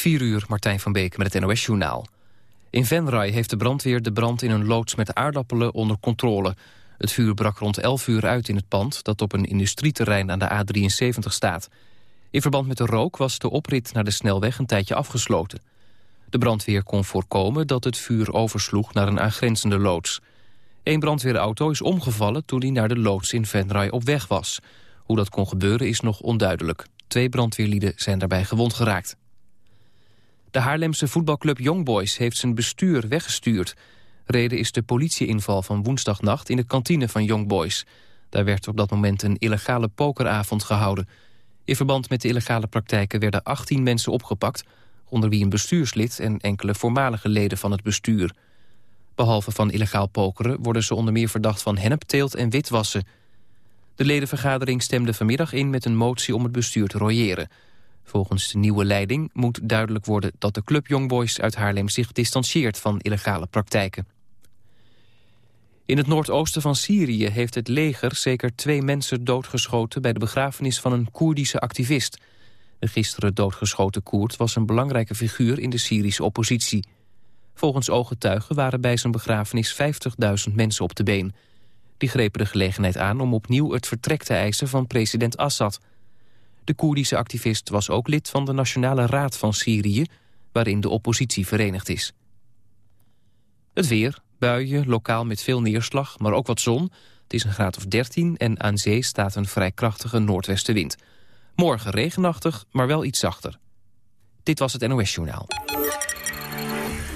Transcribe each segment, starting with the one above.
4 uur, Martijn van Beek met het NOS-journaal. In Venray heeft de brandweer de brand in een loods met aardappelen onder controle. Het vuur brak rond 11 uur uit in het pand... dat op een industrieterrein aan de A73 staat. In verband met de rook was de oprit naar de snelweg een tijdje afgesloten. De brandweer kon voorkomen dat het vuur oversloeg naar een aangrenzende loods. Een brandweerauto is omgevallen toen hij naar de loods in Venray op weg was. Hoe dat kon gebeuren is nog onduidelijk. Twee brandweerlieden zijn daarbij gewond geraakt. De Haarlemse voetbalclub Young Boys heeft zijn bestuur weggestuurd. Reden is de politieinval van woensdagnacht in de kantine van Young Boys. Daar werd op dat moment een illegale pokeravond gehouden. In verband met de illegale praktijken werden 18 mensen opgepakt... onder wie een bestuurslid en enkele voormalige leden van het bestuur. Behalve van illegaal pokeren worden ze onder meer verdacht van hennepteelt en witwassen. De ledenvergadering stemde vanmiddag in met een motie om het bestuur te royeren... Volgens de nieuwe leiding moet duidelijk worden dat de club Youngboys uit Haarlem zich distancieert van illegale praktijken. In het noordoosten van Syrië heeft het leger zeker twee mensen doodgeschoten bij de begrafenis van een Koerdische activist. De gisteren doodgeschoten Koerd was een belangrijke figuur in de Syrische oppositie. Volgens ooggetuigen waren bij zijn begrafenis 50.000 mensen op de been. Die grepen de gelegenheid aan om opnieuw het vertrek te eisen van president Assad. De Koerdische activist was ook lid van de Nationale Raad van Syrië... waarin de oppositie verenigd is. Het weer, buien, lokaal met veel neerslag, maar ook wat zon. Het is een graad of 13 en aan zee staat een vrij krachtige noordwestenwind. Morgen regenachtig, maar wel iets zachter. Dit was het NOS Journaal.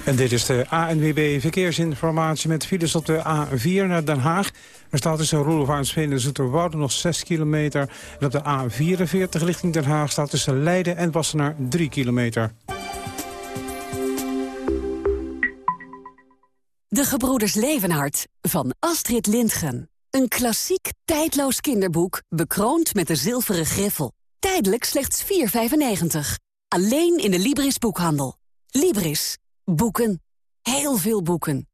En dit is de ANWB Verkeersinformatie met files op de A4 naar Den Haag. Er staat tussen Roelofaarnsveen en Zoeterwoude nog 6 kilometer. En op de A44 richting Den Haag staat tussen Leiden en Wassenaar 3 kilometer. De Gebroeders Levenhart van Astrid Lindgren. Een klassiek, tijdloos kinderboek, bekroond met de zilveren griffel. Tijdelijk slechts 4,95. Alleen in de Libris boekhandel. Libris. Boeken. Heel veel boeken.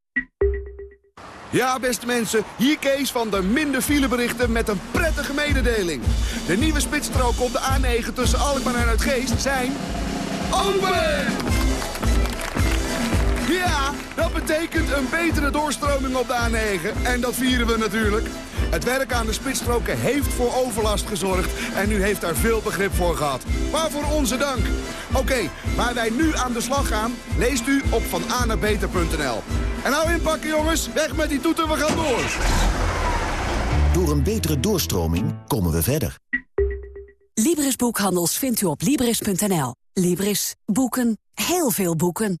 Ja, beste mensen, hier Kees van de minder fileberichten met een prettige mededeling. De nieuwe spitsstroken op de A9 tussen Alkmaar en Uitgeest zijn... open! Ja, dat betekent een betere doorstroming op de A9. En dat vieren we natuurlijk. Het werk aan de spitsstroken heeft voor overlast gezorgd en u heeft daar veel begrip voor gehad. Waarvoor onze dank. Oké, waar wij nu aan de slag gaan, leest u op vananabeter.nl. En nou inpakken jongens, weg met die toeter, we gaan door. Door een betere doorstroming komen we verder. Libris Boekhandels vindt u op Libris.nl. Libris. Boeken. Heel veel boeken.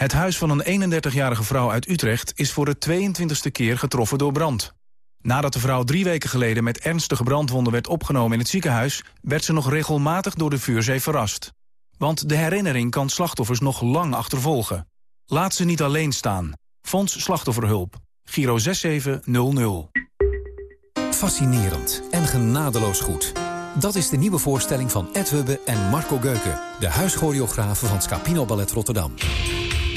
Het huis van een 31-jarige vrouw uit Utrecht is voor de 22e keer getroffen door brand. Nadat de vrouw drie weken geleden met ernstige brandwonden werd opgenomen in het ziekenhuis... werd ze nog regelmatig door de vuurzee verrast. Want de herinnering kan slachtoffers nog lang achtervolgen. Laat ze niet alleen staan. Fonds Slachtofferhulp. Giro 6700. Fascinerend en genadeloos goed. Dat is de nieuwe voorstelling van Ed Hubbe en Marco Geuken... de huischoreografen van Scapino Ballet Rotterdam.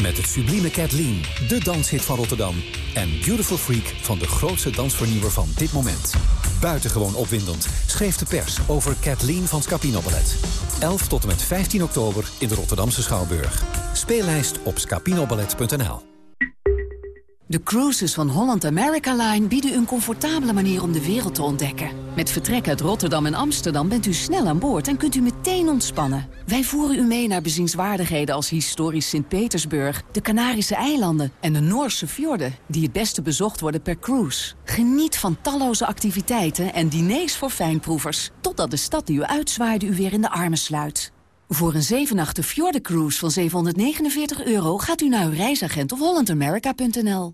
Met het sublieme Kathleen, de danshit van Rotterdam. En Beautiful Freak van de grootste dansvernieuwer van dit moment. Buitengewoon opwindend schreef de pers over Kathleen van Scapino Ballet. 11 tot en met 15 oktober in de Rotterdamse Schouwburg. Speellijst op scapinoballet.nl De cruises van Holland America Line bieden een comfortabele manier om de wereld te ontdekken. Met vertrek uit Rotterdam en Amsterdam bent u snel aan boord en kunt u meteen ontspannen. Wij voeren u mee naar bezienswaardigheden als historisch Sint-Petersburg, de Canarische eilanden en de Noorse fjorden, die het beste bezocht worden per cruise. Geniet van talloze activiteiten en diners voor fijnproevers, totdat de stad die u uitzwaaide u weer in de armen sluit. Voor een 7 nachten Cruise van 749 euro gaat u naar uw reisagent of hollandamerica.nl.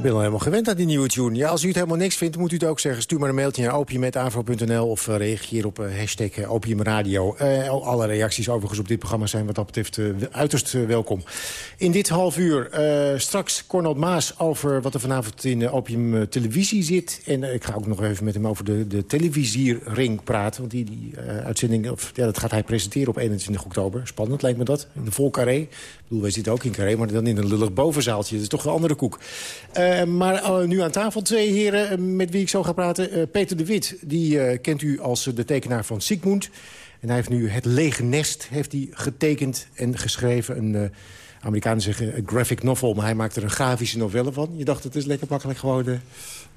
Ik ben al helemaal gewend aan die nieuwe tune. Ja, als u het helemaal niks vindt, moet u het ook zeggen. Stuur maar een mailtje naar opium.avro.nl of uh, reageer op uh, hashtag uh, opiumradio. alle reacties overigens op dit programma zijn wat dat betreft uiterst welkom. In dit half uur straks Cornel Maas over wat er vanavond in Opium Televisie zit. En ik ga ook nog even met hem over de, de televisierring praten. Want die, die uitzending, of, ja, dat gaat hij presenteren op 21 oktober. Spannend lijkt me dat, in de vol carré. Ik bedoel, wij zitten ook in carré, maar dan in een lullig bovenzaaltje. Dat is toch een andere koek. Maar uh, nu aan tafel twee heren uh, met wie ik zo ga praten. Peter de Wit, die kent u als de tekenaar van Sigmund. En hij heeft nu Het Lege Nest heeft hij getekend en geschreven. Een Amerikanen zeggen een graphic novel, maar hij maakt er een grafische novelle van. Je dacht, het is lekker makkelijk gewoon...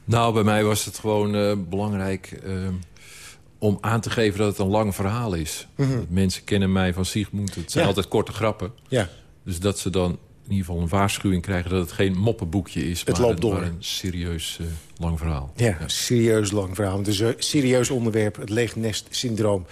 Nou, bij mij was het gewoon belangrijk om aan te geven dat het een lang verhaal is. Mm -hmm. Mensen kennen mij van Sigmund. Het zijn ja. altijd korte grappen. Ja. Dus dat ze dan in ieder geval een waarschuwing krijgen... dat het geen moppenboekje is, het maar, loopt door. maar een serieus uh, lang verhaal. Ja, ja, serieus lang verhaal. Het is een serieus onderwerp, het leegnest-syndroom.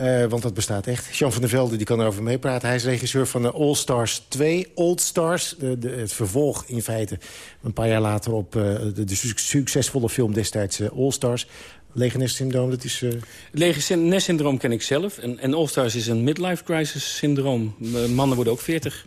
Uh, want dat bestaat echt. Jan van der Velde die kan erover meepraten. Hij is regisseur van de All Stars 2. Old Stars, de, de, het vervolg in feite. Een paar jaar later op uh, de, de, succesvolle film destijds All Stars. Legenest-syndroom, dat is... Uh... Legenest-syndroom ken ik zelf. En, en All-Stars is een midlife crisis-syndroom. Mannen worden ook 40.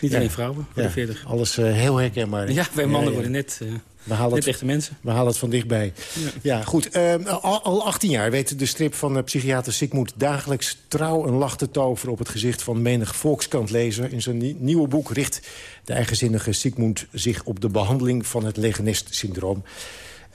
Niet alleen vrouwen worden ja. 40. Alles uh, heel herkenbaar. Ja, wij mannen worden net... Uh... We halen Net echte mensen. We halen het van dichtbij. Ja, ja goed. Uh, al, al, 18 jaar weet de strip van uh, psychiater Sigmund dagelijks trouw een lach te toveren op het gezicht van menig volkskantlezer. In zijn nieuwe boek richt de eigenzinnige Sigmund zich op de behandeling van het Legenest-syndroom.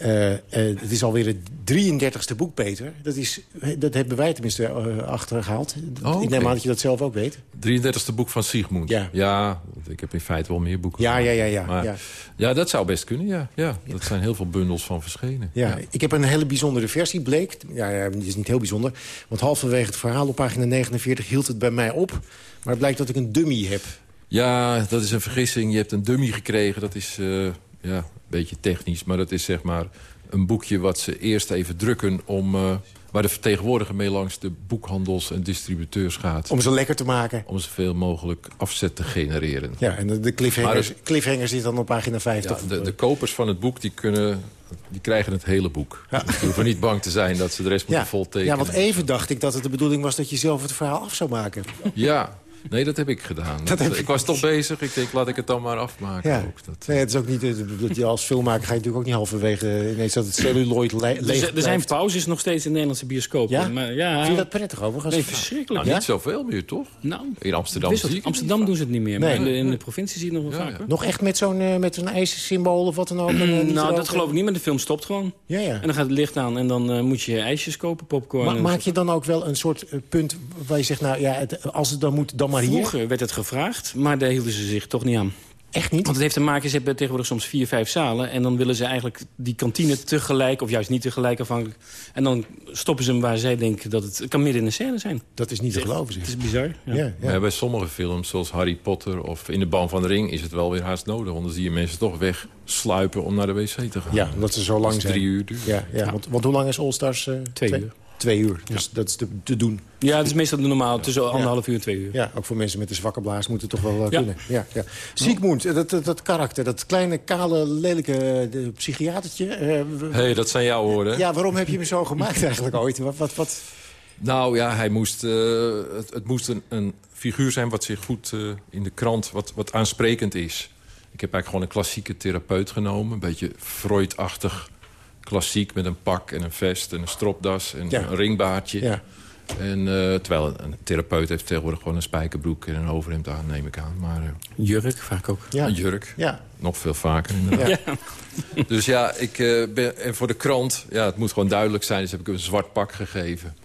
Uh, uh, het is alweer het 33ste boek, Peter. Dat, is, dat hebben wij tenminste uh, achtergehaald. Oh, Ik neem aan dat je dat zelf ook weet. 33ste boek van Sigmund. Ja. ja, ik heb in feite wel meer boeken. Ja, ja, ja. Ja, maar, ja. ja, dat zou best kunnen, ja. ja. Dat zijn heel veel bundels van verschenen. Ja. Ik heb een hele bijzondere versie, bleek. Ja, ja, die is niet heel bijzonder. Want halverwege het verhaal op pagina 49 hield het bij mij op. Maar het blijkt dat ik een dummy heb. Ja, dat is een vergissing. Je hebt een dummy gekregen. Dat is... ja, een beetje technisch, maar dat is zeg maar een boekje wat ze eerst even drukken... om uh, waar de vertegenwoordiger mee langs de boekhandels en distributeurs gaat. Om ze lekker te maken. Om zoveel mogelijk afzet te genereren. Ja, en de cliffhangers, het, cliffhangers zit dan op pagina 50. Ja, de, de, kopers van het boek die kunnen... Die krijgen het hele boek. Ja. Dus hoeven niet bang te zijn dat ze de rest moeten ja. voltekenen. Ja, want even dacht ik dat het de bedoeling was dat je zelf het verhaal af zou maken. Ja, Nee, dat heb ik gedaan. Dat dat, ik was toch bezig. Ik denk, laat ik het dan maar afmaken. Ja. Ook. Dat, nee, het is ook niet, als filmmaker ga je natuurlijk ook niet halverwege ineens dat het celluloid le leeg Er zijn pauzes nog steeds in Nederlandse bioscopen. Ja? Maar, ja. Vind je dat prettig overigens? Nee, verschrikkelijk. Nou, niet zoveel meer, toch? Nou, in Amsterdam wisselt. zie ik Amsterdam doen ze het niet meer. Nee. Maar in de, in de provincie zie je het nog wel Ja, vaker. Nog echt met zo'n uh, met zo'n ijssymbool of wat dan ook? nou, dat geloof ik niet, maar de film stopt gewoon. Ja, ja. En dan gaat het licht aan en dan uh, moet je ijsjes kopen, popcorn. Ma en maak je dan ook wel een soort uh, punt waar je zegt... nou ja, het, als het dan moet, dan maar hier? Vroeger werd het gevraagd, maar daar hielden ze zich toch niet aan. Echt niet? Want het heeft te maken, ze hebben tegenwoordig soms vier, vijf zalen... en dan willen ze eigenlijk die kantine tegelijk, of juist niet tegelijk afhankelijk... en dan stoppen ze hem waar zij denken dat het... het kan midden in de scène zijn. Dat is niet te geloven, zeg. Het is bizar. Ja. Ja, ja. Maar bij sommige films, zoals Harry Potter of In de Ban van de Ring... is het wel weer haast nodig. Want dan zie je mensen toch wegsluipen om naar de wc te gaan. Ja, omdat ze zo lang zijn. drie uur duurt. Ja, ja. Want, want hoe lang is All Stars? uh, Twee uur. Twee uur, dus dat is te, te doen. Ja, het is meestal normaal tussen anderhalf uur en twee uur. Ja, ook voor mensen met een zwakke blaas moet het toch wel uh, Ja. kunnen. Ja, ja. Sigmund, dat, dat, dat karakter, dat kleine, kale, lelijke de psychiatertje. eh, Hé, hey, dat zijn jouw woorden. ja, waarom heb je hem zo gemaakt eigenlijk ooit? Wat, wat, wat? Nou ja, hij moest, eh, het, het moest een, een figuur zijn wat zich goed eh, in de krant, wat, wat aansprekend is. Ik heb eigenlijk gewoon een klassieke therapeut genomen. Een beetje Freud-achtig klassiek met een pak en een vest en een stropdas en Ja. een ringbaardje. Ja. En, eh, terwijl een, een therapeut heeft tegenwoordig gewoon een spijkerbroek en een overhemd aan, neem ik aan. Maar eh, Jurk vaak ook. Ja. een jurk, Ja. nog veel vaker inderdaad. Dus ja, ik, eh, ben, en voor de krant, ja, het moet gewoon duidelijk zijn. Dus heb ik hem een zwart pak gegeven.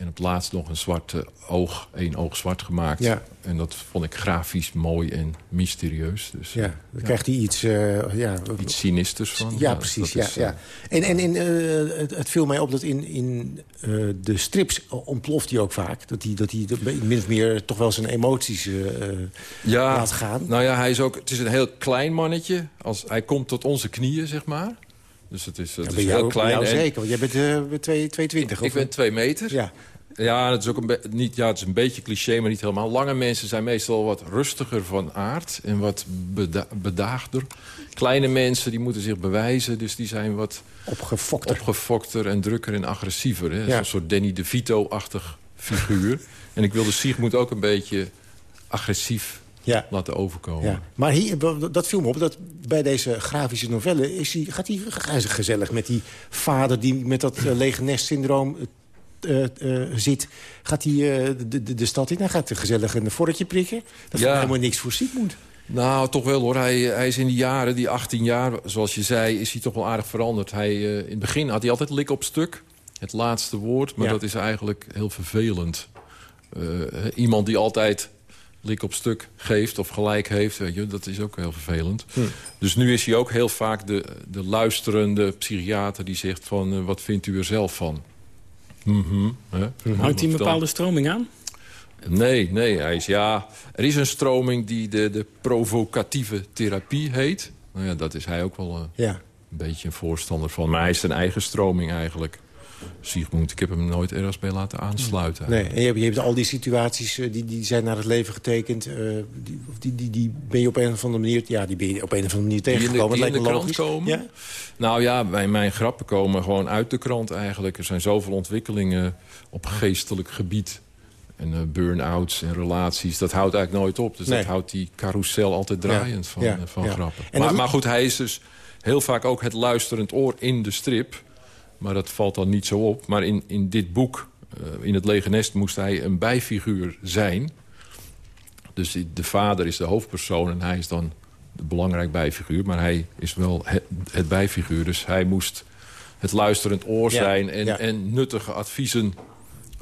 En op het laatst nog een zwart eh, oog, één oog zwart gemaakt. Ja. En dat vond ik grafisch mooi en mysterieus. Dus Ja, dan krijgt hij iets... eh, ja, iets sinisters van. Ja, precies. Ja, is, eh, ja. En, en, en eh, het, het viel mij op dat in, in de strips ontploft hij ook vaak. Dat hij, dat hij min of meer toch wel zijn emoties ja, laat gaan. Nou ja, hij is ook, het is een heel klein mannetje. Als, hij komt tot onze knieën, zeg maar. Dus het is, het Ja, is bij jou, heel klein. en- zeker, want jij bent eh, twee- 220. Ik of- ben twee meter. Ja, Ja, het is ook een, niet, ja, het is een beetje cliché, maar niet helemaal. Lange mensen zijn meestal wat rustiger van aard en wat beda bedaagder. Kleine mensen die moeten zich bewijzen, dus die zijn wat... Opgefokter. Opgefokter en drukker en agressiever. Hè? Een soort Danny DeVito-achtig figuur. en ik wilde Sigmund ook een beetje agressief ja. laten overkomen. Ja. Maar hier, dat viel me op, dat bij deze grafische novelle... Is hij, gaat hij gezellig met die vader die met dat uh, lege nest-syndroom uh, uh, zit... gaat hij de, de, de, stad in en gaat gezellig een vorkje prikken. Dat is helemaal niks voor Sigmund. Nou, toch wel hoor. Hij, hij is in die jaren, die 18 jaar, zoals je zei... is hij toch wel aardig veranderd. Hij, in het begin had hij altijd lik op stuk. Het laatste woord, maar dat is eigenlijk heel vervelend. iemand die altijd lik op stuk geeft of gelijk heeft. Weet je, dat is ook heel vervelend. Hm. Dus nu is hij ook heel vaak de, de luisterende psychiater... die zegt van, uh, wat vindt u er zelf van? Mm -hmm, Hangt hij een bepaalde stroming aan? Nee, nee. Hij is, ja, er is een stroming die de, de provocatieve therapie heet. Nou ja, dat is hij ook wel uh, ja. een beetje een voorstander van. Maar hij is zijn eigen stroming eigenlijk. Sigmund, ik heb hem nooit ergens bij laten aansluiten. Nee, en je hebt, je hebt al die situaties eh, die, die zijn naar het leven getekend. Uh, die, die, die, die ben je op een of andere manier, ja, die ben je op een of andere manier tegengekomen. Die in de, die in de krant komen? Ja? Nou ja, mijn, mijn grappen komen gewoon uit de krant eigenlijk. Er zijn zoveel ontwikkelingen op geestelijk gebied. En uh, burn-outs en relaties, dat houdt eigenlijk nooit op. Dus dat houdt die carousel altijd draaiend van, van grappen. Maar, maar goed, hij is dus heel vaak ook het luisterend oor in de strip... Maar dat valt dan niet zo op. Maar in, in dit boek, uh, in het lege nest, moest hij een bijfiguur zijn. Dus de vader is de hoofdpersoon en hij is dan de belangrijk bijfiguur. Maar hij is wel het, het bijfiguur. Dus hij moest het luisterend oor zijn en, en nuttige adviezen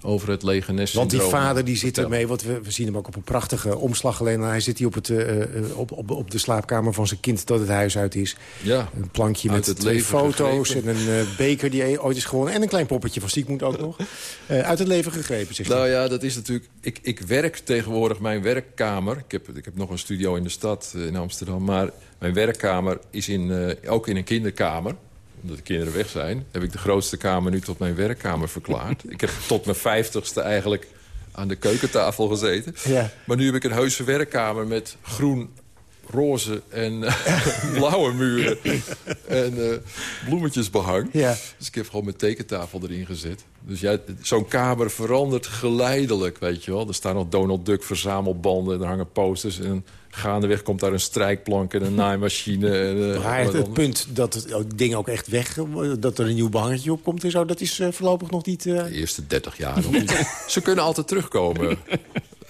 over het lege nest Want die vader die zit ermee, want we, we zien hem ook op een prachtige omslag alleen. Hij zit hier op, het, uh, op, op, op de slaapkamer van zijn kind dat het huis uit is. Ja, een plankje met twee foto's en een uh, beker die ooit is gewonnen. En een klein poppetje van Stiekmoed ook nog. Uh, uit het leven gegrepen, Nou ja, dat is natuurlijk... Ik, ik werk tegenwoordig, mijn werkkamer... Ik heb, ik heb nog een studio in de stad, in Amsterdam... maar mijn werkkamer is in, ook in een kinderkamer omdat de kinderen weg zijn... heb ik de grootste kamer nu tot mijn werkkamer verklaard. ik heb tot mijn vijftigste eigenlijk aan de keukentafel gezeten. Ja. Maar nu heb ik een heuse werkkamer met groen, roze en uh, blauwe muren. en uh, bloemetjesbehang. Ja. Dus ik heb gewoon mijn tekentafel erin gezet. Dus ja, zo'n kamer verandert geleidelijk, weet je wel. Er staan nog Donald Duck verzamelbanden en er hangen posters... en gaandeweg komt daar een strijkplank en een naaimachine. En, uh, het, punt dat het ding ook echt weg... dat er een nieuw behangetje op komt en zo... dat is uh, voorlopig nog niet... Uh... De eerste 30 jaar nog niet. Ze kunnen altijd terugkomen.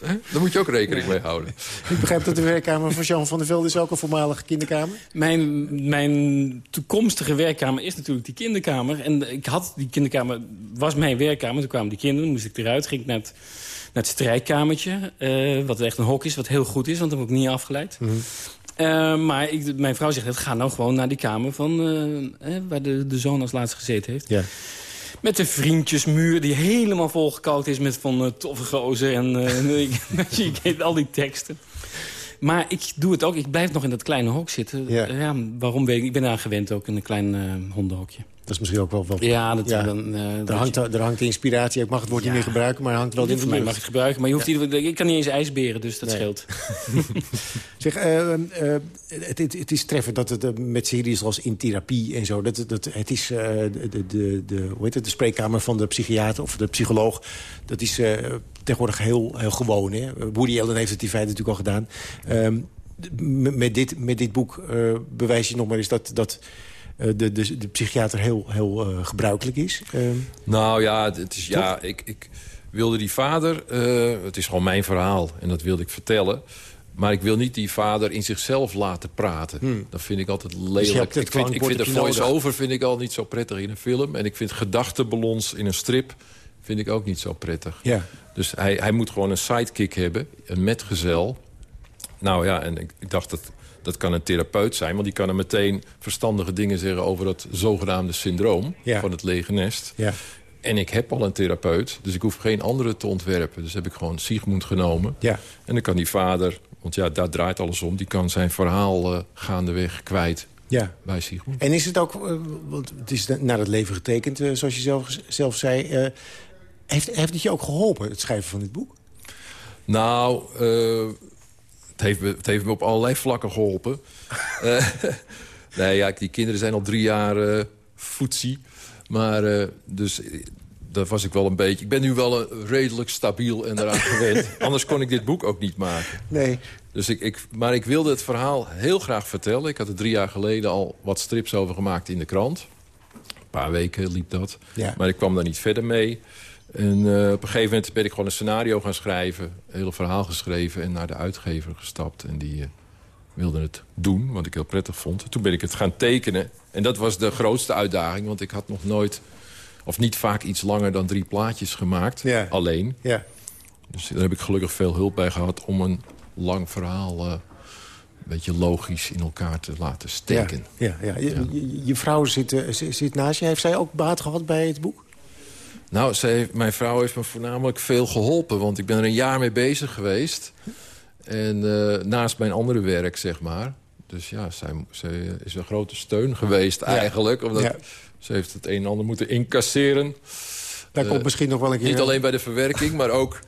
Daar moet je ook rekening mee houden. Ik begrijp dat de werkkamer van Jean van der Velde is ook een voormalige kinderkamer. Mijn, mijn toekomstige werkkamer is natuurlijk die kinderkamer. En ik had die kinderkamer, was mijn werkkamer. Toen kwamen die kinderen, moest ik eruit, ging ik naar het het strijkkamertje. Uh, wat echt een hok is, wat heel goed is, want dat heb ik niet afgeleid. Mm uh, maar ik, mijn vrouw zegt, ga nou gewoon naar die kamer van, uh, waar de, de zoon als laatste gezeten heeft. Ja. Met de vriendjesmuur die helemaal volgekouwd is met van toffe gozer. En je kent al die teksten. Maar ik doe het ook. Ik blijf nog in dat kleine hok zitten. Ja. ja waarom weet ik? Ik ben daar gewend ook in een klein hondenhokje. Dat is misschien ook wel... wel ja, dat, Dan, uh, er, hangt, er hangt de inspiratie. Ik mag het woord niet meer gebruiken, maar hangt wel in de mij mag het gebruiken. Maar je hoeft ja. ik kan niet eens ijsberen, dus dat scheelt. zeg, uh, uh, het, het, is treffend dat het met series als In Therapie en zo... Dat, dat, het is de, de, de, hoe heet het, de spreekkamer van de psychiater of de psycholoog... dat is tegenwoordig heel, heel gewoon. Hè? Woody Allen heeft het in feite natuurlijk al gedaan. Ehm, met, dit, met dit boek bewijs je nog maar eens dat... dat eh, de, de, de psychiater heel, heel eh, gebruikelijk is? Ehm, nou ja, het is, ja ik, ik wilde die vader... Eh, het is gewoon mijn verhaal en dat wilde ik vertellen... Maar ik wil niet die vader in zichzelf laten praten. Hmm. Dat vind ik altijd dus lelijk. ik vind, ik vind de voice-over vind ik al niet zo prettig in een film. En ik vind gedachtenballons in een strip vind ik ook niet zo prettig. Ja. Dus hij, hij moet gewoon een sidekick hebben, een metgezel. Nou ja, en ik, ik dacht dat dat kan een therapeut zijn, want die kan er meteen verstandige dingen zeggen... over dat zogenaamde syndroom van het lege nest. Ja. En ik heb al een therapeut, dus ik hoef geen andere te ontwerpen. Dus heb ik gewoon Sigmund genomen. Ja. En dan kan die vader, want ja, daar draait alles om... die kan zijn verhaal uh, gaandeweg kwijt ja. bij Sigmund. En is het ook, uh, want het is naar het leven getekend, uh, zoals je zelf, zelf zei Heeft, heeft het je ook geholpen, het schrijven van dit boek? Nou, het, heeft me, het heeft me op allerlei vlakken geholpen. uh, nee, ja, die kinderen zijn al drie jaar uh, voetzie. Maar dus dat was ik wel een beetje... Ik ben nu wel een redelijk stabiel en eraan gewend. Anders kon ik dit boek ook niet maken. Nee. Dus ik, ik, maar ik wilde het verhaal heel graag vertellen. Ik had er drie jaar geleden al wat strips over gemaakt in de krant. Een paar weken liep dat. Ja. Maar ik kwam daar niet verder mee. En uh, op een gegeven moment ben ik gewoon een scenario gaan schrijven. Een hele verhaal geschreven en naar de uitgever gestapt. En die uh, wilde het doen, wat ik heel prettig vond. Toen ben ik het gaan tekenen. En dat was de grootste uitdaging, want ik had nog nooit... of niet vaak iets langer dan drie plaatjes gemaakt, ja. alleen. Ja. Dus daar heb ik gelukkig veel hulp bij gehad... om een lang verhaal uh, een beetje logisch in elkaar te laten steken. Ja, ja, ja. Je, je, je vrouw zit, zit naast je. Heeft zij ook baat gehad bij het boek? Nou, mijn vrouw heeft me voornamelijk veel geholpen. Want ik ben er een jaar mee bezig geweest. En uh, naast mijn andere werk, zeg maar. Dus ja, zij, zij is een grote steun geweest eigenlijk. Omdat Ja. ze heeft het een en ander moeten incasseren. Daar Eh, komt misschien nog wel een keer... Niet alleen bij de verwerking, maar ook...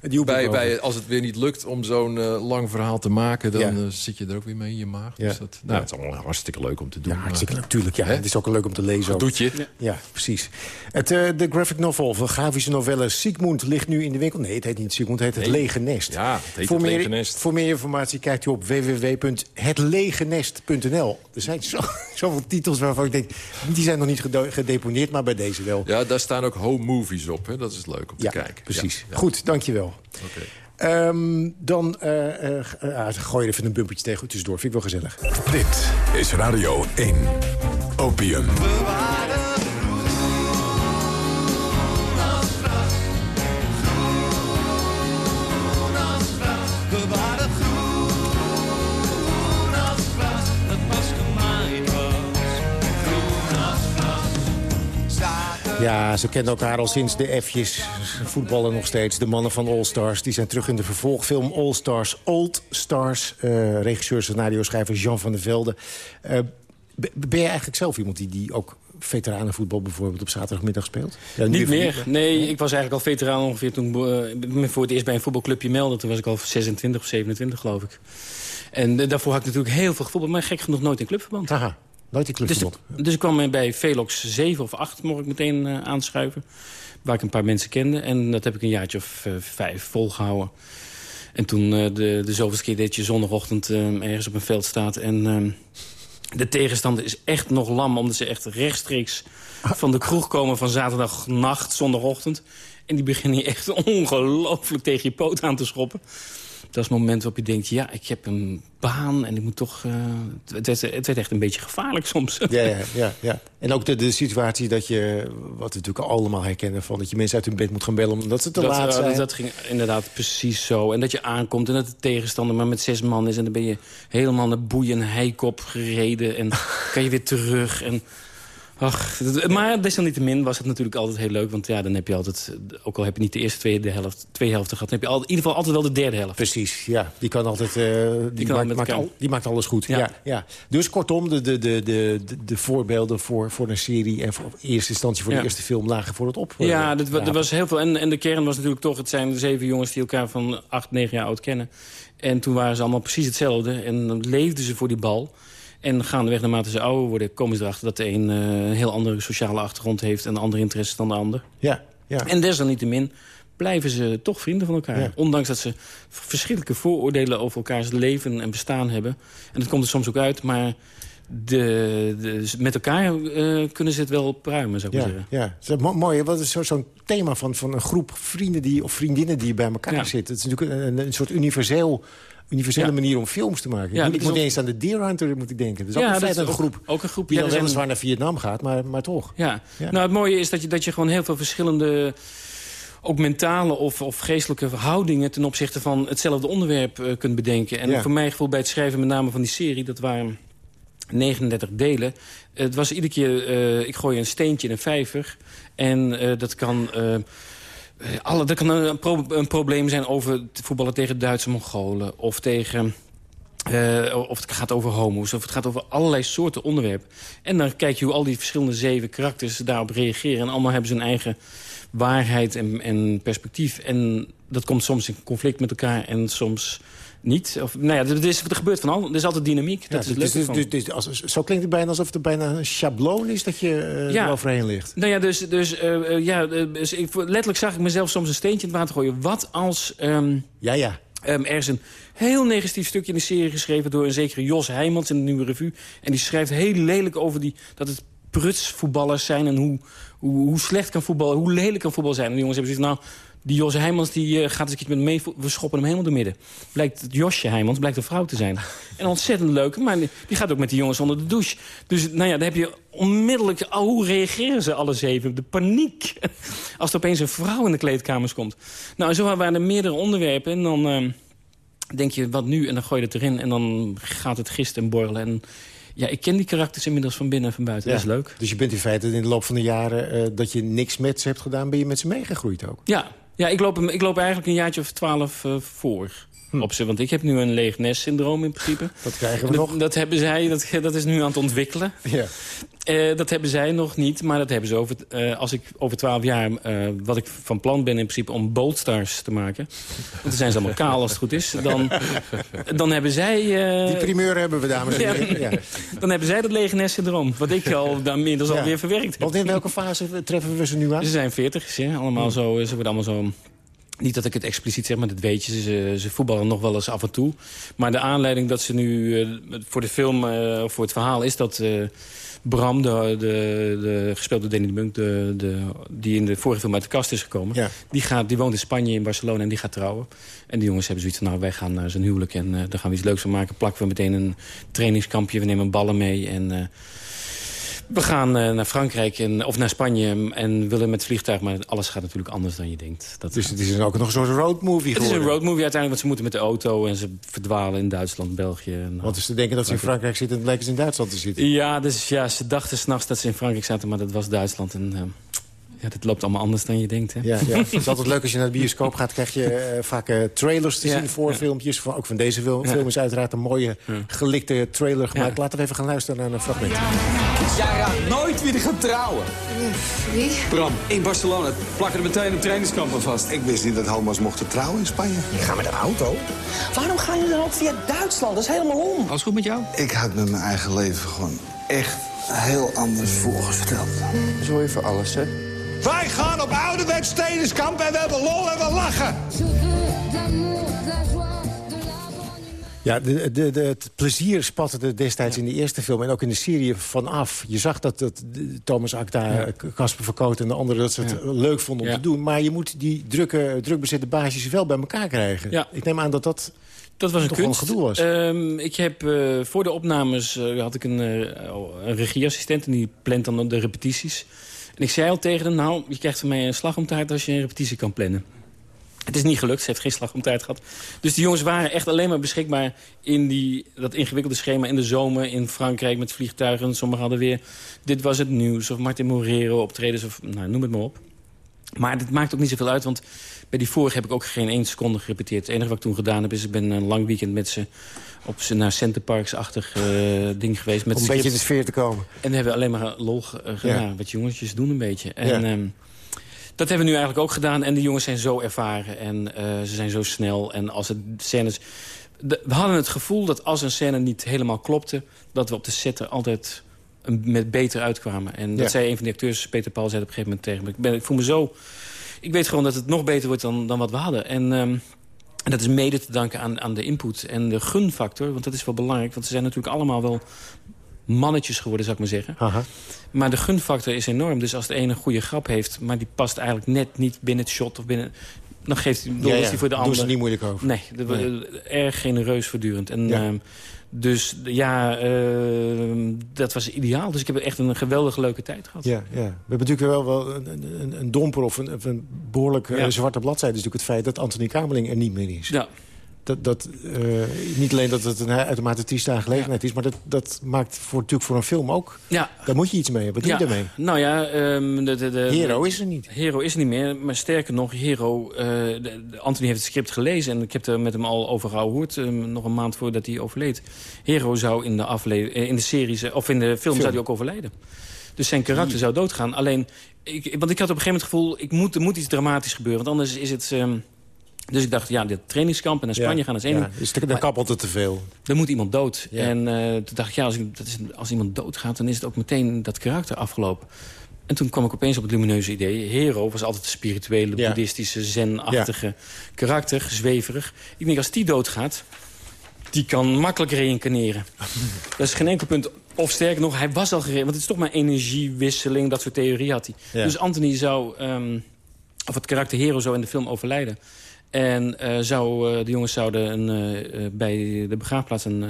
Die Bij, bij, als het weer niet lukt om zo'n eh, lang verhaal te maken... dan Ja. eh, zit je er ook weer mee in je maag. Ja. Dus dat, nou, het is allemaal hartstikke leuk om te doen. Ja, hartstikke maar- leuk. Tuurlijk, ja. Hè? Het is ook leuk om te lezen. ook. Doetje. Ja, precies. Het, eh, de graphic novel, de grafische novelle Sigmund ligt nu in de winkel. Nee, het heet niet Sigmund, het heet Het. Lege Nest. Ja, het heet voor Het meer, Lege Nest. Voor meer informatie kijkt u op www.hetlegenest.nl. Er zijn zo, zoveel titels waarvan ik denk... die zijn nog niet gedeponeerd, maar bij deze wel. Ja, daar staan ook home movies op. Hè? Dat is leuk om te Ja, kijken. precies. Goed, dankjewel. Oké. Ehm, dan eh, eh, ah, gooi je even een bumpertje tegen tussendoor. Vind ik wel gezellig. Dit is Radio 1. Opium. We Ja, ze kennen elkaar al sinds de F'jes. Voetballen nog steeds. De mannen van All Stars. Die zijn terug in de vervolgfilm All Stars. Old Stars. Eh regisseur, scenario-schrijver Jean van der Velde. Eh, ben je eigenlijk zelf iemand die, die ook veteranenvoetbal bijvoorbeeld op zaterdagmiddag speelt? Ja, Niet meer. Nee, ik was eigenlijk al veteraan ongeveer toen eh, ik me voor het eerst bij een voetbalclubje meldde. Toen was ik al 26 of 27, geloof ik. En eh, daarvoor had ik natuurlijk heel veel gevoetbald, maar gek genoeg nooit in clubverband. Haha, nooit die Dus, dus ik kwam bij Velox 7 of 8, mocht ik meteen eh, aanschuiven. Waar ik een paar mensen kende. En dat heb ik een jaartje of eh, vijf volgehouden. En toen eh, de, de zoveelste keer dat je zondagochtend ergens op een veld staat... en eh, de tegenstander is echt nog lam... omdat ze echt rechtstreeks van de kroeg komen van zaterdagnacht, zondagochtend. En die beginnen je echt ongelooflijk tegen je poot aan te schoppen. Dat is het moment waarop je denkt, ja, ik heb een baan en ik moet toch... eh, het, werd, het werd echt een beetje gevaarlijk soms. Ja, ja, ja, ja. En ook de, de situatie dat je, wat we natuurlijk allemaal herkennen... Van dat je mensen uit hun bed moet gaan bellen omdat ze te dat, laat eh, zijn. dat ging inderdaad precies zo. En dat je aankomt en dat de tegenstander maar met zes man is... en dan ben je helemaal naar boeien heikop gereden... en kan je weer terug. En, ach, dat- maar desalniettemin was het natuurlijk altijd heel leuk... want ja, dan heb je altijd, ook al heb je niet de eerste twee, de helft, twee helften gehad... dan heb je al, in ieder geval altijd wel de derde helft. Precies, ja. Die kan altijd... eh, die, kan maakt, al- die maakt alles goed. Ja. Ja. Ja, Dus kortom, de, de, de, de, de, de voorbeelden voor, voor een serie... en voor op eerste instantie voor de Ja. eerste film lagen voor het op. Ja, eh, dat, wa- er was heel veel. En, en de kern was natuurlijk toch... het zijn de zeven jongens die elkaar van acht, negen jaar oud kennen. En toen waren ze allemaal precies hetzelfde. En dan leefden ze voor die bal. En gaandeweg, naarmate ze ouder worden... komen ze erachter dat de een eh, een heel andere sociale achtergrond heeft... en andere interesses dan de ander. Ja, ja. En desalniettemin blijven ze toch vrienden van elkaar. Ja. Ondanks dat ze verschillende vooroordelen over elkaars leven en bestaan hebben. En dat komt er soms ook uit, maar... De, de, met elkaar eh, kunnen ze het wel pruimen, zou ik maar Ja, zeggen. ja. Dat is mo- mooi. Wat is zo- zo'n thema van, van een groep vrienden die, of vriendinnen die bij elkaar Ja. zitten? Het is natuurlijk een, een soort universeel, universele Ja. manier om films te maken. Ja, ik moet, is eens aan de Deer Hunter moet ik denken. Dat is ook Ja, een dat is een ook- groep. ook een groep. Die Ja, dan weliswaar naar Vietnam gaat, maar, maar toch. Ja. Nou het mooie is dat je, dat je gewoon heel veel verschillende... ook mentale of, of geestelijke houdingen... ten opzichte van hetzelfde onderwerp eh, kunt bedenken. En voor mijn gevoel bij het schrijven met name van die serie... dat waren 39 delen. Het was iedere keer, eh, ik gooi een steentje in een vijver... en eh, dat kan... eh, alle, dat kan een, pro- een probleem zijn over voetballen tegen Duitse Mongolen... of tegen... of het gaat over homo's, of het gaat over allerlei soorten onderwerpen. En dan kijk je hoe al die verschillende zeven karakters daarop reageren. En allemaal hebben ze hun eigen waarheid en, en perspectief. En dat komt soms in conflict met elkaar en soms niet. Of, nou ja, er, is, er gebeurt van alles. Er is altijd dynamiek. Dat Ja, is het dus, dus, dus, dus als, zo klinkt het bijna alsof het bijna een schabloon is dat je eh Ja. overheen ligt. Nou ja, dus, dus, eh, eh, ja, dus ik, letterlijk zag ik mezelf soms een steentje in het water gooien. Wat als ehm, Ja, ja. ehm, er is een heel negatief stukje in de serie geschreven... door een zekere Jos Heijmans in de Nieuwe Revue. En die schrijft heel lelijk over die, dat het prutsvoetballers zijn... en hoe, hoe, hoe slecht kan voetbal, hoe lelijk kan voetbal zijn. En de jongens hebben zoiets nou... Die Jos Heijmans die, eh, gaat eens een keer met me mee. We schoppen hem helemaal door midden. Blijkt het Josje Heijmans blijkt een vrouw te zijn. En ontzettend leuk. Maar die, gaat ook met die jongens onder de douche. Dus nou ja, dan heb je onmiddellijk... Oh, hoe reageren ze alle zeven? De paniek. Als er opeens een vrouw in de kleedkamers komt. Nou, en zo waren er meerdere onderwerpen. En dan eh, denk je, wat nu? En dan gooi je het erin. En dan gaat het gisten en borrelen. En ja, ik ken die karakters inmiddels van binnen en van buiten. Dat is leuk. Dus je bent in feite in de loop van de jaren eh, dat je niks met ze hebt gedaan... ben je met ze meegegroeid ook. Ja, ja ik, loop, hem- ik loop eigenlijk een jaartje of twaalf eh, voor op ze. Want ik heb nu een leeg nest-syndroom in principe. Dat krijgen we nog. Dat, hebben zij, dat, dat is nu aan het ontwikkelen. Ja. Eh, dat hebben zij nog niet, maar dat hebben ze over... eh, als ik over twaalf jaar, eh, wat ik van plan ben in principe... om Boldstars te maken, want dan zijn ze allemaal kaal als het goed is... dan, dan hebben zij... Die primeur hebben we, dames en heren. Ja. dan hebben zij dat lege nest-syndroom. Wat ik al dan inmiddels Ja. alweer verwerkt heb. Want in welke fase treffen we ze nu aan? Ze zijn veertig, hè? allemaal zo. Ze worden allemaal zo... Niet dat ik het expliciet zeg, maar dat weet je. Ze, ze voetballen nog wel eens af en toe. Maar de aanleiding dat ze nu eh, voor de film, eh, of voor het verhaal... is dat eh, Bram, de, de, de, gespeeld door Danny de Munk... De, de, die in de vorige film uit de kast is gekomen... Ja. Die, gaat, die woont in Spanje, in Barcelona, en die gaat trouwen. En die jongens hebben zoiets van, nou, wij gaan naar zijn huwelijk... en daar gaan we iets leuks van maken. Plakken we meteen een trainingskampje, we nemen ballen mee... en we gaan eh, naar Frankrijk en, of naar Spanje en willen met het vliegtuig... maar alles gaat natuurlijk anders dan je denkt. Dat Dus het is ook nog een soort roadmovie het is geworden. een roadmovie uiteindelijk, want ze moeten met de auto... en ze verdwalen in Duitsland, België. En, Want is te denken dat ze in Frankrijk zitten... en het lijkt ze in Duitsland te zitten. ja, dus, ja, ze dachten s'nachts dat ze in Frankrijk zaten, maar dat was Duitsland. En eh, ja, dat loopt allemaal anders dan je denkt. Hè? Ja, ja. Het is altijd leuk als je naar de bioscoop gaat... krijg je eh, vaak eh, trailers te Ja, zien, voorfilmpjes. Van, ook van deze film, Ja. film is uiteraard een mooie gelikte trailer gemaakt. Laten we even gaan luisteren naar een fragment. Jij raadt nooit wie er gaat trouwen. Wie? Bram, in Barcelona plakken er meteen een trainingskamp aan vast. Ik wist niet dat homo's mochten trouwen in Spanje. Je gaat met een auto? Waarom ga je dan ook via Duitsland? Dat is helemaal om. Alles goed met jou? Ik had me mijn eigen leven gewoon echt heel anders voorgesteld. Zo even alles, hè? Wij gaan op ouderwets trainingskamp en we hebben lol en we lachen. Ja, de, de, de, het plezier spatte er destijds in de eerste film... en ook in de serie vanaf. Je zag dat, dat Thomas Acta, Casper Verkoot en de anderen... dat ze het leuk vonden om Ja. te doen. Maar je moet die drukke, drukbezette baasjes wel bij elkaar krijgen. Ja. Ik neem aan dat dat Dat was een toch wel kunst. gedoe was. Ehm, ik heb eh, voor de opnames eh, had ik een, eh, een regieassistent en die plant dan de repetities. En ik zei al tegen hem, nou, je krijgt van mij een slag om taart als je een repetitie kan plannen. Het is niet gelukt, ze heeft geen slag om tijd gehad. Dus die jongens waren echt alleen maar beschikbaar in die, dat ingewikkelde schema... in de zomer in Frankrijk met vliegtuigen. Sommigen hadden weer Dit Was Het Nieuws of Martin Morero optredens of nou, noem het maar op. Maar dat maakt ook niet zoveel uit, want bij die vorige heb ik ook geen één seconde gerepeteerd. Het enige wat ik toen gedaan heb, is ik ben een lang weekend met ze op ze naar Centerparks-achtig eh, ding geweest. Met om een beetje in de sfeer te komen. En hebben we alleen maar lol eh, gedaan. Ja. Wat jongetjes doen een beetje. En Ja. ehm, dat hebben we nu eigenlijk ook gedaan. En de jongens zijn zo ervaren en eh, ze zijn zo snel. En als het scènes... de- we hadden het gevoel dat als een scène niet helemaal klopte... dat we op de set er altijd een- met beter uitkwamen. En dat Ja. zei een van de acteurs, Peter Paul, zei op een gegeven moment tegen me. Ik, ben, ik voel me zo... Ik weet gewoon dat het nog beter wordt dan, dan wat we hadden. En... ehm, en dat is mede te danken aan, aan de input en de gunfactor. Want dat is wel belangrijk. Want ze zijn natuurlijk allemaal wel mannetjes geworden, zou ik maar zeggen. Aha. Maar de gunfactor is enorm. Dus als de ene een goede grap heeft... maar die past eigenlijk net niet binnen het shot of binnen... dan geeft hij, Ja, ja. hij voor de Doen ander. ze niet moeilijk over. Nee, de, Nee. erg genereus voortdurend. En, Ja. ehm, dus ja, ehm, dat was ideaal. Dus ik heb echt een geweldige leuke tijd gehad. Ja, ja. We hebben natuurlijk wel, wel een, een, een domper of een, een behoorlijk eh, Ja. zwarte bladzijde. is natuurlijk het feit dat Anthony Kamerling er niet meer is. Ja. Dat, dat, eh, niet alleen dat het een uitermate trieste aangelegenheid is... maar dat, dat maakt voor, natuurlijk voor een film ook... Ja. Daar moet je iets mee hebben. Wat doe je daarmee? Nou ja, ehm, de, de, de, Hero is er niet. Hero is er niet meer, maar sterker nog, Hero... de- de- Anthony heeft het script gelezen en ik heb er met hem al over gehoord... ehm, nog een maand voordat hij overleed. Hero zou in de, afle eh, in de serie, z- of in de film, Film. zou hij ook overlijden. Dus zijn karakter zou doodgaan. Alleen, ik, want ik had op een gegeven moment het gevoel... Ik moet, er moet iets dramatisch gebeuren, want anders is het... ehm, dus ik dacht, ja, dit trainingskamp en naar Spanje Ja, gaan is één ja. Dus dan kappelt het te veel. Er moet iemand dood. Ja. En eh, toen dacht ik, ja, als, ik, dat is, als iemand doodgaat... dan is het ook meteen dat karakter afgelopen. En toen kwam ik opeens op het lumineuze idee. Hero was altijd de spirituele, boeddhistische, zen-achtige karakter. Zweverig. Ik denk, als die doodgaat... die kan makkelijk reïncarneren. dat is geen enkel punt. Of sterker nog, hij was al gereed. Want het is toch maar energiewisseling. Dat soort theorie had hij. Dus Anthony zou... ehm, of het karakter Hero zou in de film overlijden. En eh, zou, eh, de jongens zouden een, eh, bij de begraafplaats een,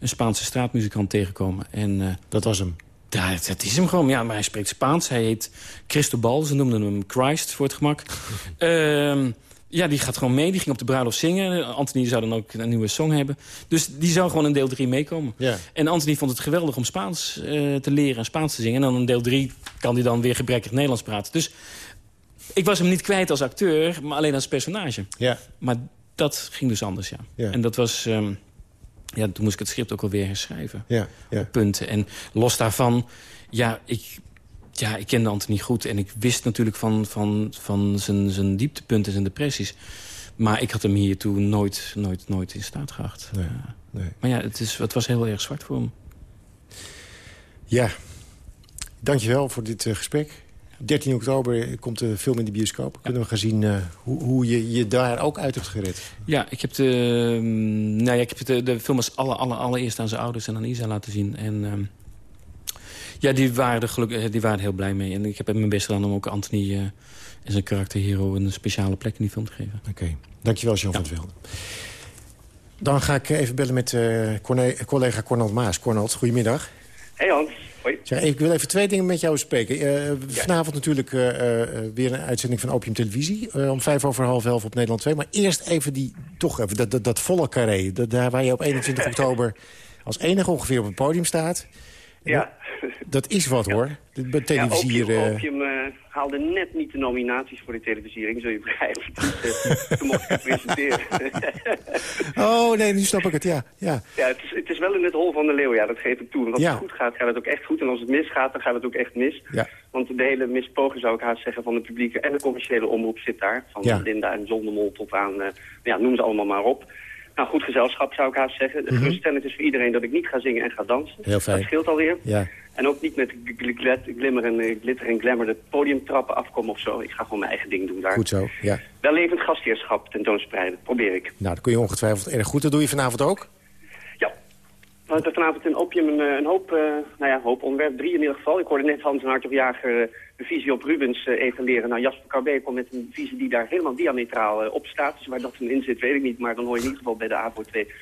een Spaanse straatmuzikant tegenkomen. En, Dat was hem. ja, dat is hem gewoon. Ja, maar hij spreekt Spaans. Hij heet Cristobal. Ze noemden hem Christ voor het gemak. Ehm, ja, die gaat gewoon mee. Die ging op de bruiloft zingen. Anthony zou dan ook een nieuwe song hebben. Dus die zou gewoon in deel 3 meekomen. Ja. En Anthony vond het geweldig om Spaans te leren en Spaans te zingen. En dan in deel 3 kan hij dan weer gebrekkig Nederlands praten. Dus ik was hem niet kwijt als acteur, maar alleen als personage. Ja. Maar dat ging dus anders, ja. Ja. En dat was... ehm, ja, toen moest ik het script ook alweer herschrijven. Ja, ja. Op punten. En los daarvan, ja, ik, ja, ik kende Anthony goed. En ik wist natuurlijk van, van, van zijn, zijn dieptepunten en zijn depressies. Maar ik had hem hiertoe nooit, nooit, nooit in staat geacht. Nee, Ja. nee. Maar ja, het, is, het was heel erg zwart voor hem. Ja. Dankjewel voor dit eh, gesprek. 13 oktober komt de film in de bioscoop. Kunnen we gaan zien eh, hoe, hoe je je daar ook uit hebt gered. Ja, ik heb de, ehm, nou ja, ik heb de, de film als aller, aller, allereerst aan zijn ouders en aan Isa laten zien. En ehm, ja, die waren, er geluk, eh, die waren er heel blij mee. En ik heb mijn best gedaan om ook Anthony eh, en zijn karakter Hero een speciale plek in die film te geven. Oké, dankjewel Jean van het Velde. Dan ga ik even bellen met eh, collega Cornald Maas. Cornald, goedemiddag. Hey Hans. Zeg, ik wil even twee dingen met jou bespreken. Eh, Vanavond natuurlijk eh, eh, weer een uitzending van Opium Televisie. om vijf over half elf op Nederland 2. Maar eerst even die, toch even dat, dat, dat volle carré. Dat, daar waar je op 21 oktober als enige ongeveer op het podium staat. Ja. Dat is wat hoor. De, televisie. Ja, eh, Opium, Opium haalde net niet de nominaties voor de televisiering, zul je begrijpen. Dus, eh, toen mocht ik het presenteren. Oh nee, nu snap ik het, ja. ja. ja, het is, het is wel in het hol van de leeuw, ja, dat geef ik toe. Want als Ja. het goed gaat, gaat het ook echt goed. En als het misgaat, dan gaat het ook echt mis. Ja. Want de hele mispogen, zou ik haast zeggen, van de publieke en de commerciële omroep zit daar. Van Ja. Linda en Zondemol tot aan, eh, ja, noem ze allemaal maar op. Nou, goed gezelschap zou ik haast zeggen. Het Mhm. geruststellend is voor iedereen dat ik niet ga zingen en ga dansen. Heel fijn. Dat scheelt alweer. Ja. En ook niet met gl- gl- glimmer en, eh, glitter en glamour de podiumtrappen afkomen of zo. Ik ga gewoon mijn eigen ding doen daar. Goed zo, ja. Wel levend gastheerschap tentoonspreiden. Probeer ik. Nou, dat kun je ongetwijfeld erg goed. Dat doe je vanavond ook? We hadden vanavond in Opium een, eh, een hoop, eh, nou ja, hoop onderwerp. Drie in ieder geval. Ik hoorde net Hans en Hartog-Jager eh, de visie op Rubens eh, etaleren. Nou, Jasper Carbé kwam met een visie die daar helemaal diametraal eh, op staat. Dus waar dat in zit, weet ik niet. Maar dan hoor je in ieder geval bij de AVO 2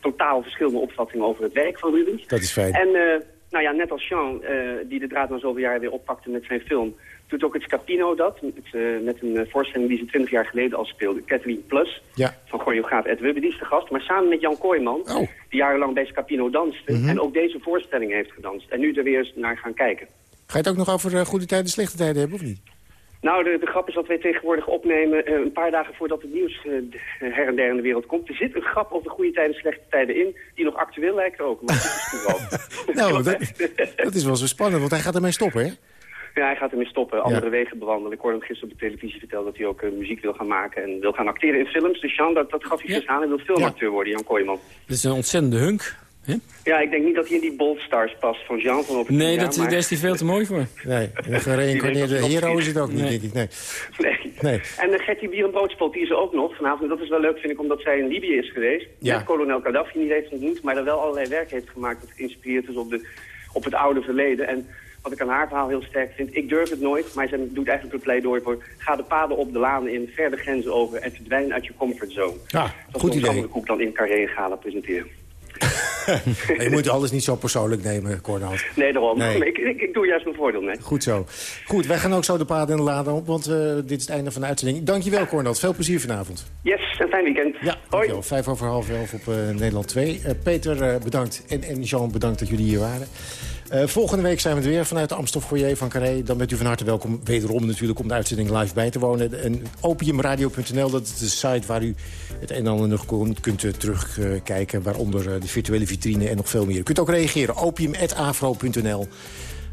totaal verschillende opvattingen over het werk van Rubens. Dat is fijn. En eh, nou ja, net als Jean, eh, die de draad na zoveel jaar weer oppakte met zijn film... doet ook het Scapino dat, met, eh, met een eh, voorstelling die ze twintig jaar geleden al speelde. Kathleen Plus, Ja. van choreograaf Ed Wubbe, die is de gast. Maar samen met Jan Kooijman, Oh. die jarenlang bij Scapino danste... Mhm. en ook deze voorstelling heeft gedanst. En nu er weer eens naar gaan kijken. Ga je het ook nog over eh, goede tijden en slechte tijden hebben, of niet? Nou, de, de grap is dat wij tegenwoordig opnemen... eh, een paar dagen voordat het nieuws eh, her en der in de wereld komt. Er zit een grap over goede tijden en slechte tijden in... die nog actueel lijkt ook. Maar dat is. Nou, dat, dat is wel zo spannend, want hij gaat ermee stoppen, hè? Ja, hij gaat ermee stoppen, andere Ja. wegen bewandelen. Ik hoorde hem gisteren op de televisie vertellen dat hij ook eh, muziek wil gaan maken... en wil gaan acteren in films. Dus Jan, dat, dat gaf hij gisteren aan. Hij wil filmacteur worden, Jan Kooijman. Dit is een ontzettende hunk. Hè? Ja, ik denk niet dat hij in die Bold Stars past van Jean van op Nee, jaar, dat, maar- daar is hij veel te mooi voor. Nee, een gereïncarneerde hero is het ook niet, Nee. denk ik. Nee. Nee. Nee. En uh, Gertie Bierenbroodspot, die is er ook nog vanavond. En dat is wel leuk, vind ik, omdat zij in Libië is geweest. Ja. Met kolonel Gaddafi niet heeft ontmoet, maar er wel allerlei werk heeft gemaakt... dat geïnspireerd is op, de, op het oude verleden. En wat ik aan haar verhaal heel sterk vind, ik durf het nooit... maar zij doet eigenlijk een pleidooi voor... ga de paden op de lanen in, ver de grenzen over... en verdwijn uit je comfortzone. Ja, dat goed idee. andere koek dan in Carré Gala presenteren. je moet alles niet zo persoonlijk nemen, Cornald. Nee, daarom. Nee. Ik, ik, ik doe juist mijn voordeel, nee. Goed zo. Goed, wij gaan ook zo de paden in de laden op, want eh, dit is het einde van de uitzending. Dankjewel, Cornald. Veel plezier vanavond. Yes, een fijn weekend. Ja, dankjewel. Vijf over half elf op eh, Nederland 2. Eh, Peter, bedankt. En, en Jean, bedankt dat jullie hier waren. Eh, volgende week zijn we er weer vanuit de Amstof Foyer van Carré. Dan bent u van harte welkom, wederom natuurlijk, om de uitzending live bij te wonen. En opiumradio.nl, dat is de site waar u het een en ander nog kunt, eh, terugkijken. waaronder eh, de virtuele vitrine en nog veel meer. U kunt ook reageren, opium.afro.nl.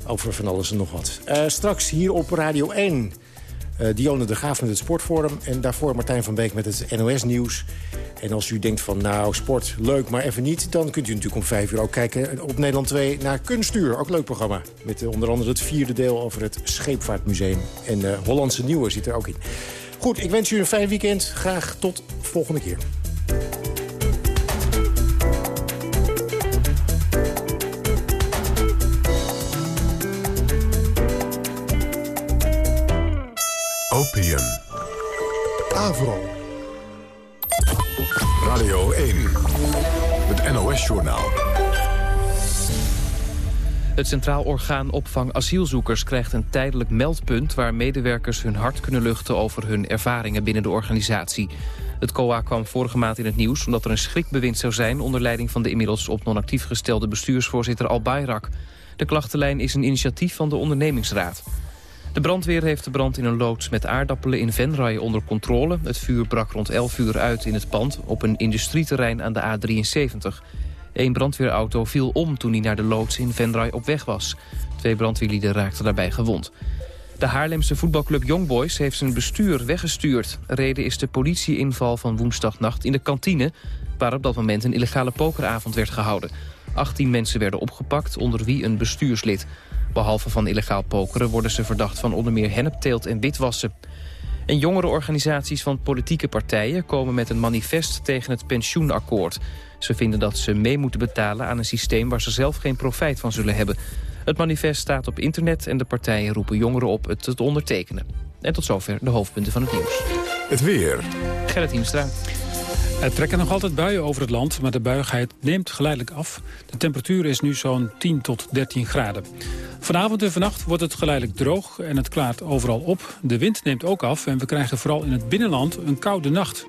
over van alles en nog wat. Straks hier op Radio 1... Uh, Dionne de Graaf met het Sportforum. En daarvoor Martijn van Beek met het NOS-nieuws. En als u denkt van nou, sport, leuk, maar even niet... dan kunt u natuurlijk om vijf uur ook kijken op Nederland 2 naar Kunstuur. Ook leuk programma. Met onder andere het vierde deel over het Scheepvaartmuseum. En uh, Hollandse Nieuwe zit er ook in. Goed, ik wens u een fijn weekend. Graag tot volgende keer. Opium. Avro. Radio 1. Het NOS-journaal. Het Centraal Orgaan Opvang Asielzoekers krijgt een tijdelijk meldpunt... waar medewerkers hun hart kunnen luchten over hun ervaringen binnen de organisatie. Het COA kwam vorige maand in het nieuws omdat er een schrikbewind zou zijn... onder leiding van de inmiddels op non-actief gestelde bestuursvoorzitter Al Bayrak. De klachtenlijn is een initiatief van de ondernemingsraad. De brandweer heeft de brand in een loods met aardappelen in Venray onder controle. Het vuur brak rond 11 uur uit in het pand op een industrieterrein aan de A73. Eén brandweerauto viel om toen hij naar de loods in Venray op weg was. Twee brandweerlieden raakten daarbij gewond. De Haarlemse voetbalclub Young Boys heeft zijn bestuur weggestuurd. Reden is de politieinval van woensdagnacht in de kantine... waar op dat moment een illegale pokeravond werd gehouden. 18 mensen werden opgepakt, onder wie een bestuurslid. Behalve van illegaal pokeren worden ze verdacht van onder meer hennepteelt en witwassen. En jongere organisaties van politieke partijen komen met een manifest tegen het pensioenakkoord. Ze vinden dat ze mee moeten betalen aan een systeem waar ze zelf geen profijt van zullen hebben. Het manifest staat op internet en de partijen roepen jongeren op het te ondertekenen. En tot zover de hoofdpunten van het nieuws. Het weer. Gerrit Hiemstra. Er trekken nog altijd buien over het land, maar de buigheid neemt geleidelijk af. De temperatuur is nu zo'n 10 tot 13 graden. Vanavond en vannacht wordt het geleidelijk droog en het klaart overal op. De wind neemt ook af en we krijgen vooral in het binnenland een koude nacht.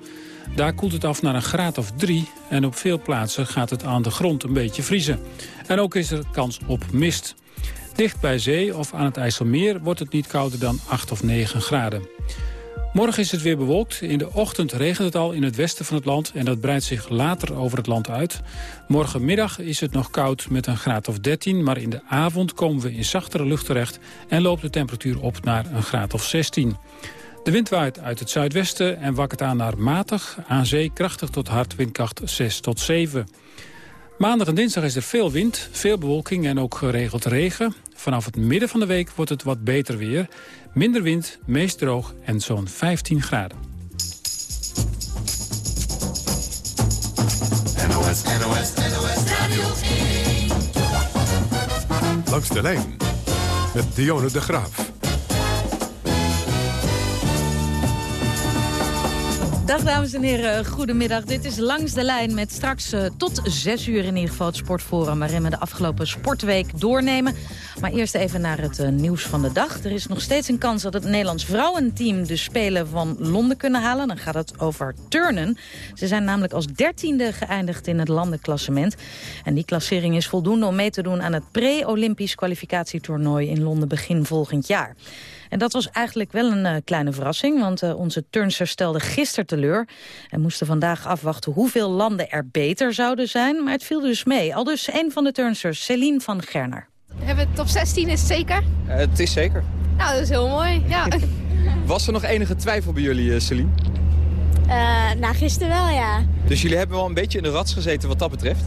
Daar koelt het af naar een graad of drie en op veel plaatsen gaat het aan de grond een beetje vriezen. En ook is er kans op mist. Dicht bij zee of aan het IJsselmeer wordt het niet kouder dan 8 of 9 graden. Morgen is het weer bewolkt. In de ochtend regent het al in het westen van het land... en dat breidt zich later over het land uit. Morgenmiddag is het nog koud met een graad of 13... maar in de avond komen we in zachtere lucht terecht... en loopt de temperatuur op naar een graad of 16. De wind waait uit het zuidwesten en wakkert aan naar matig... aan zee krachtig tot hard windkracht 6 tot 7. Maandag en dinsdag is er veel wind, veel bewolking en ook geregeld regen. Vanaf het midden van de week wordt het wat beter weer. Minder wind, meest droog en zo'n 15 graden. NOS, NOS, NOS Langs de lijn met Dionne de Graaf. Dag dames en heren, goedemiddag. Dit is Langs de Lijn met straks uh, tot zes uur in ieder geval het Sportforum... waarin we de afgelopen sportweek doornemen. Maar eerst even naar het uh, nieuws van de dag. Er is nog steeds een kans dat het Nederlands vrouwenteam de Spelen van Londen kunnen halen. Dan gaat het over turnen. Ze zijn namelijk als dertiende geëindigd in het landenklassement. En die klassering is voldoende om mee te doen aan het pre-Olympisch kwalificatietoernooi in Londen begin volgend jaar. En dat was eigenlijk wel een uh, kleine verrassing, want uh, onze turnsters stelden gisteren teleur. En moesten vandaag afwachten hoeveel landen er beter zouden zijn. Maar het viel dus mee. Al dus een van de turnsters, Celine van Gerner. We hebben top 16, is het zeker? Uh, het is zeker. Nou, dat is heel mooi, ja. Was er nog enige twijfel bij jullie, Celine? nou, gisteren wel, ja. Dus jullie hebben wel een beetje in de rats gezeten wat dat betreft?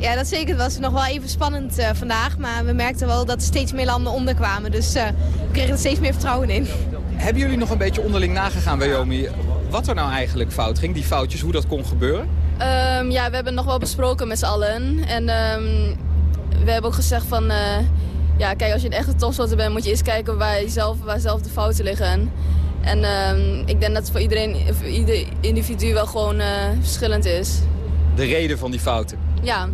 Ja, dat zeker. Het was nog wel even spannend uh, vandaag. Maar we merkten wel dat er steeds meer landen onderkwamen. Dus uh, we kregen er steeds meer vertrouwen in. Hebben jullie nog een beetje onderling nagegaan bij Yomi? Wat er nou eigenlijk fout ging, die foutjes, hoe dat kon gebeuren? Um, ja, we hebben het nog wel besproken met z'n allen. En um, we hebben ook gezegd van... Uh, ja, kijk, als je een echte topsporter bent, moet je eens kijken waar, jezelf, waar zelf de fouten liggen. En um, ik denk dat het voor iedereen, voor ieder individu wel gewoon verschillend is. De reden van die fouten? Ja,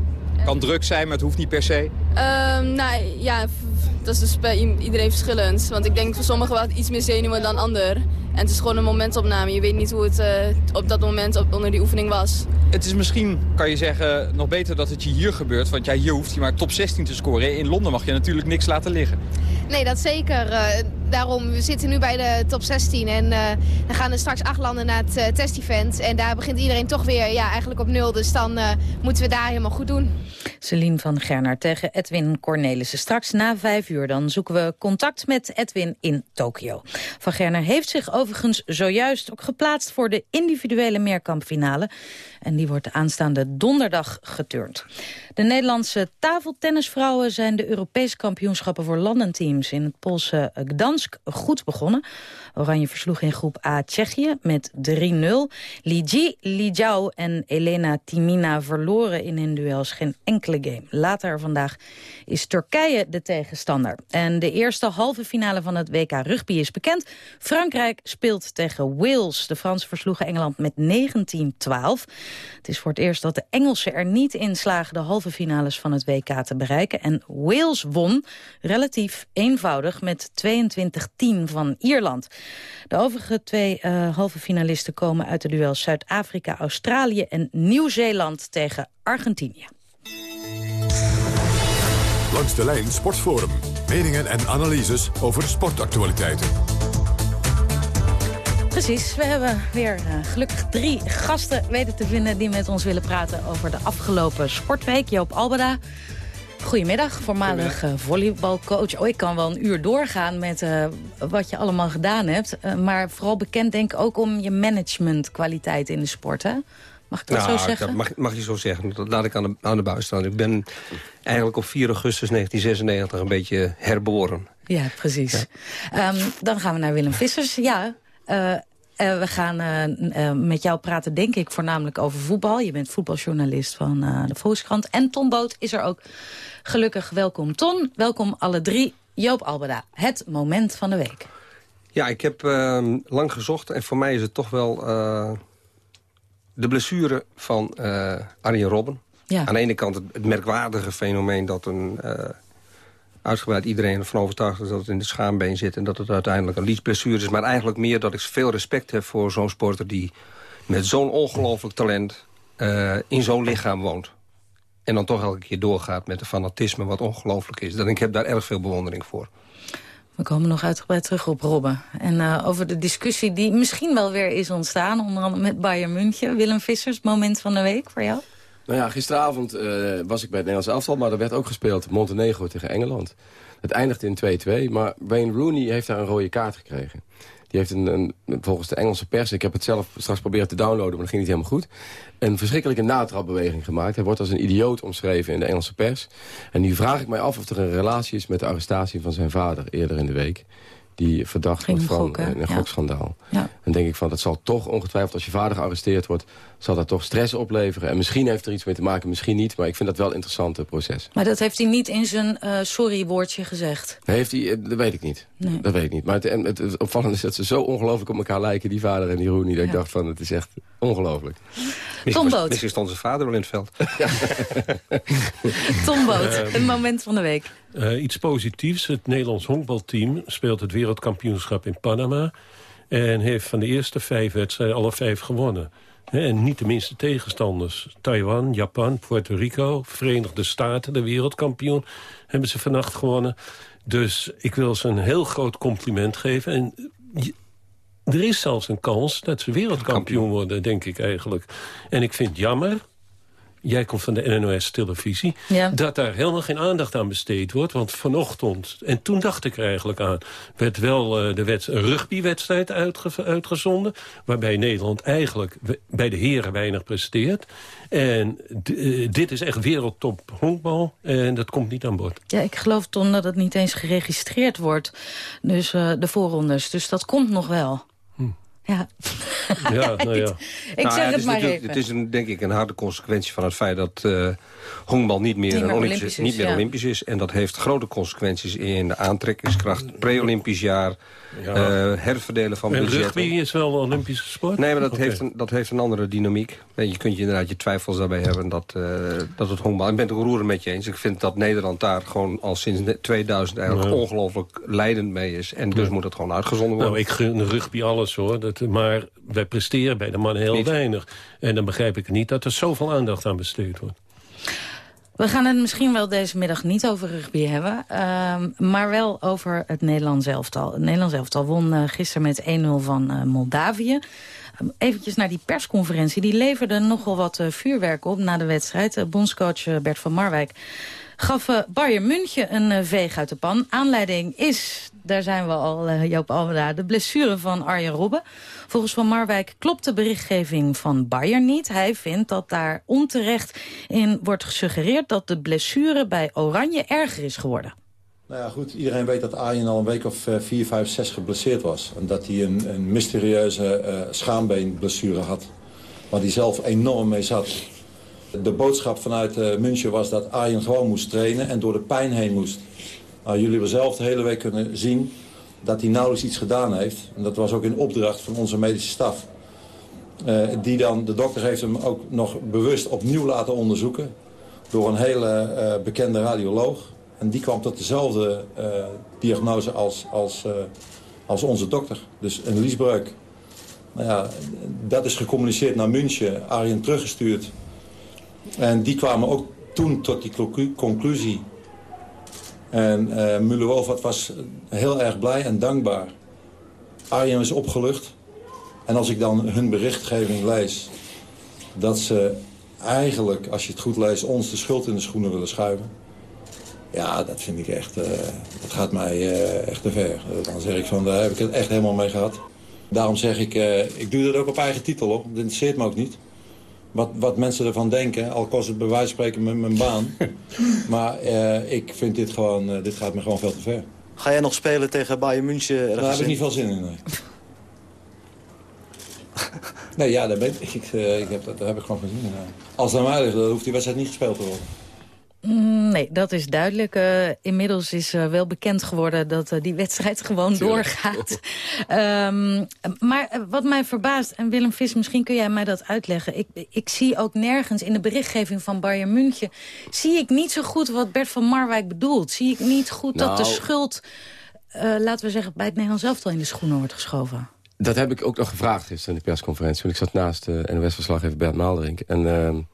kan druk zijn, maar het hoeft niet per se? Um, nou ja, dat is dus bij iedereen verschillend. Want ik denk voor sommigen wel iets meer zenuwen dan ander. En het is gewoon een momentopname. Je weet niet hoe het uh, op dat moment op, onder die oefening was. Het is misschien, kan je zeggen, nog beter dat het je hier gebeurt. Want ja, hier hoeft je maar top 16 te scoren. In Londen mag je natuurlijk niks laten liggen. Nee, dat zeker. Uh, daarom, we zitten nu bij de top 16 en uh, dan gaan er straks acht landen naar het uh, test-event. En daar begint iedereen toch weer ja, eigenlijk op nul, dus dan uh, moeten we daar helemaal goed doen. Celine van Gernaar tegen Edwin Cornelissen. Straks na vijf uur dan zoeken we contact met Edwin in Tokio. Van Gernaar heeft zich overigens zojuist ook geplaatst voor de individuele meerkampfinale. En die wordt aanstaande donderdag geturnd. De Nederlandse tafeltennisvrouwen zijn de Europese kampioenschappen voor landenteams in het Poolse Gdansk goed begonnen. Oranje versloeg in groep A Tsjechië met 3-0. Li Ji, Li Jiao en Elena Timina verloren in hun duels geen enkele game. Later vandaag is Turkije de tegenstander. En de eerste halve finale van het WK rugby is bekend. Frankrijk speelt tegen Wales. De Fransen versloegen Engeland met 19-12. Het is voor het eerst dat de Engelsen er niet in slagen de halve finales van het WK te bereiken. En Wales won relatief eenvoudig met 22-10 van Ierland. De overige twee uh, halve finalisten komen uit de duels Zuid-Afrika, Australië en Nieuw-Zeeland tegen Argentinië. Langs de lijn Sportforum. Meningen en analyses over sportactualiteiten. Precies, we hebben weer uh, gelukkig drie gasten weten te vinden... die met ons willen praten over de afgelopen sportweek. Joop Albeda, Goedemiddag, voormalig uh, volleybalcoach. Oh, ik kan wel een uur doorgaan met uh, wat je allemaal gedaan hebt. Uh, maar vooral bekend denk ik ook om je managementkwaliteit in de sport, hè? Mag ik dat nou, zo zeggen? Dat mag, mag je zo zeggen. Dat laat ik aan de, aan de buis staan. Ik ben eigenlijk op 4 augustus 1996 een beetje herboren. Ja, precies. Ja. Um, dan gaan we naar Willem Vissers. Ja, uh, uh, we gaan uh, uh, met jou praten, denk ik, voornamelijk over voetbal. Je bent voetbaljournalist van de Volkskrant. En Ton Boot is er ook. Gelukkig welkom Ton, welkom alle drie. Joop Albeda, het moment van de week. Ja, ik heb ehm, lang gezocht en voor mij is het toch wel de blessure van Arjen Robben. Ja. Aan de ene kant het, het merkwaardige fenomeen dat een uitgebreid iedereen ervan overtuigd dat het in de schaambeen zit... en dat het uiteindelijk een liesblessure is. Maar eigenlijk meer dat ik veel respect heb voor zo'n sporter... die met zo'n ongelooflijk talent uh, in zo'n lichaam woont. En dan toch elke keer doorgaat met een fanatisme wat ongelooflijk is. Dan ik heb daar erg veel bewondering voor. We komen nog uitgebreid terug op Robben. En uh, over de discussie die misschien wel weer is ontstaan... onder andere met Bayern München. Willem Vissers, moment van de week voor jou? Nou ja, gisteravond uh, was ik bij het Nederlandse aftal... maar er werd ook gespeeld Montenegro tegen Engeland. Het eindigde in 2-2, maar Wayne Rooney heeft daar een rode kaart gekregen. Die heeft een, een, volgens de Engelse pers, ik heb het zelf straks proberen te downloaden... maar dat ging niet helemaal goed, een verschrikkelijke natrapbeweging gemaakt. Hij wordt als een idioot omschreven in de Engelse pers. En nu vraag ik mij af of er een relatie is met de arrestatie van zijn vader eerder in de week die verdacht wordt van gok, een gokschandaal. Ja. Dan denk ik van, dat zal toch ongetwijfeld als je vader gearresteerd wordt... zal dat toch stress opleveren. En misschien heeft er iets mee te maken, misschien niet. Maar ik vind dat wel een interessant proces. Maar dat heeft hij niet in zijn uh, sorry-woordje gezegd? Heeft hij, dat weet ik niet. Nee. Dat weet ik niet. Maar het, het, het opvallende is dat ze zo ongelooflijk op elkaar lijken... die vader en die Rooney, dat ja. ik dacht van, het is echt ongelooflijk. Tom Boot. Misschien stond zijn vader wel in het veld. Tom Boot, een moment van de week. Uh, iets positiefs. Het Nederlands honkbalteam speelt het wereldkampioenschap in Panama. En heeft van de eerste vijf wedstrijden alle vijf gewonnen. En niet de minste tegenstanders. Taiwan, Japan, Puerto Rico, Verenigde Staten, de wereldkampioen... hebben ze vannacht gewonnen. Dus ik wil ze een heel groot compliment geven. En er is zelfs een kans dat ze wereldkampioen worden, denk ik eigenlijk. En ik vind het jammer jij komt van de NOS-televisie... Ja. dat daar helemaal geen aandacht aan besteed wordt. Want vanochtend, en toen dacht ik er eigenlijk aan... werd wel uh, de wet, rugbywedstrijd uitge, uitgezonden... waarbij Nederland eigenlijk bij de heren weinig presteert. En uh, dit is echt wereldtop honkbal en dat komt niet aan bod. Ja, ik geloof Tom dat het niet eens geregistreerd wordt. Dus uh, de voorrondes. Dus dat komt nog wel. Ja, ja nou ja. ik nou, zeg ja, het, maar even. Het is een, denk ik een harde consequentie van het feit dat uh, honkbal niet meer, niet meer, Olympisch, Olympisch, is, niet meer ja. Olympisch is. En dat heeft grote consequenties in de aantrekkingskracht. Pre-Olympisch jaar, ja. uh, herverdelen van en budgetten. rugby is wel een Olympische sport? Nee, maar dat, okay. heeft een, dat heeft een andere dynamiek. En je kunt je inderdaad je twijfels daarbij hebben dat, uh, dat het honkbal... Ik ben het roerend met je eens. Ik vind dat Nederland daar gewoon al sinds 2000 eigenlijk Ja. ongelooflijk leidend mee is. En dus moet het gewoon uitgezonden worden. Nou, ik gun rugby alles hoor. Dat, maar wij presteren bij de mannen heel Niet. weinig. En dan begrijp ik niet dat er zoveel aandacht aan besteed wordt. We gaan het misschien wel deze middag niet over rugby hebben. ehm, maar wel over het Nederlands elftal. Het Nederlands elftal won eh, gisteren met 1-0 van eh, Moldavië. Um, eventjes naar die persconferentie. Die leverde nogal wat eh, vuurwerk op na de wedstrijd. Uh, bondscoach uh, Bert van Marwijk gaf uh, Bayern München een uh, veeg uit de pan. Aanleiding is, daar zijn we al, uh, Joop Almeda, de blessure van Arjen Robben. Volgens Van Marwijk klopt de berichtgeving van Bayern niet. Hij vindt dat daar onterecht in wordt gesuggereerd... dat de blessure bij Oranje erger is geworden. Nou ja, goed. Iedereen weet dat Arjen al een week of 4, 5, 6 geblesseerd was. En dat hij een, een mysterieuze uh, schaambeenblessure had. Waar hij zelf enorm mee zat. De boodschap vanuit uh, München was dat Arjen gewoon moest trainen en door de pijn heen moest. Nou, jullie hebben zelf de hele week kunnen zien dat hij nauwelijks iets gedaan heeft. En dat was ook in opdracht van onze medische staf. Uh, die dan, de dokter heeft hem ook nog bewust opnieuw laten onderzoeken. Door een hele uh, bekende radioloog. En die kwam tot dezelfde diagnose als, als, als onze dokter. Dus een liesbreuk. Nou ja, dat is gecommuniceerd naar München. Arjen teruggestuurd. En die kwamen ook toen tot die conclusie. En uh, was heel erg blij en dankbaar. Arjen is opgelucht. En als ik dan hun berichtgeving lees... dat ze eigenlijk, als je het goed leest... ons de schuld in de schoenen willen schuiven... ja, dat vind ik echt... Uh, dat gaat mij uh, echt te ver. Dan zeg ik van, daar heb ik het echt helemaal mee gehad. Daarom zeg ik, ik doe dat ook op eigen titel, hoor. Dat interesseert me ook niet wat, wat mensen ervan denken. Al kost het bij wijze van spreken met mijn baan. maar uh, ik vind dit gewoon, uh, dit gaat me gewoon veel te ver. Ga jij nog spelen tegen Bayern München? Daar heb ik niet veel zin in, nee. nee, ja, daar, ben ik, ik, uh, ik heb, daar heb ik gewoon geen zin in. Als het aan mij ligt, dan hoeft die wedstrijd niet gespeeld te worden. Nee, dat is duidelijk. Uh, inmiddels is uh, wel bekend geworden dat uh, die wedstrijd gewoon doorgaat. um, maar wat mij verbaast, en Willem Vis, misschien kun jij mij dat uitleggen. Ik, ik zie ook nergens in de berichtgeving van Bayern München... zie ik niet zo goed wat Bert van Marwijk bedoelt. Zie ik niet goed nou, dat de schuld, laten we zeggen... bij het Nederlands elftal in de schoenen wordt geschoven. Dat heb ik ook nog gevraagd gisteren in de persconferentie. Want ik zat naast de NOS-verslaggever Bert Maalderink. En...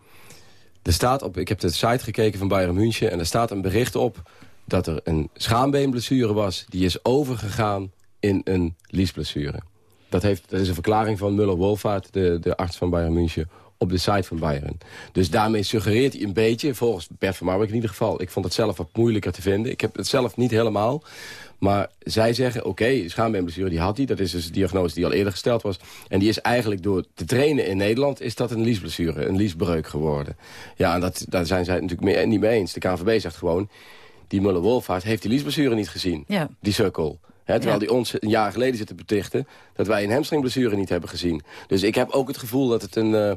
Er staat op, ik heb de site gekeken van Bayern München... en er staat een bericht op dat er een schaambeenblessure was... die is overgegaan in een liesblessure. Dat, heeft, dat is een verklaring van Muller-Wolvaart, de, de arts van Bayern München op de site van Bayern. Dus daarmee suggereert hij een beetje, volgens Bert van Marwijk in ieder geval... ik vond het zelf wat moeilijker te vinden. Ik heb het zelf niet helemaal. Maar zij zeggen, oké, okay, schaambeenblessure die had hij. Dat is dus een diagnose die al eerder gesteld was. En die is eigenlijk door te trainen in Nederland... is dat een liesblessure, een liesbreuk geworden. Ja, en dat, daar zijn zij het natuurlijk mee, niet mee eens. De KNVB zegt gewoon... die Muller-Wolvaart heeft die liesblessure niet gezien. Ja. Die sukkel. He, terwijl die ons een jaar geleden zitten betichten... dat wij een hamstringblessure niet hebben gezien. Dus ik heb ook het gevoel dat het een, uh,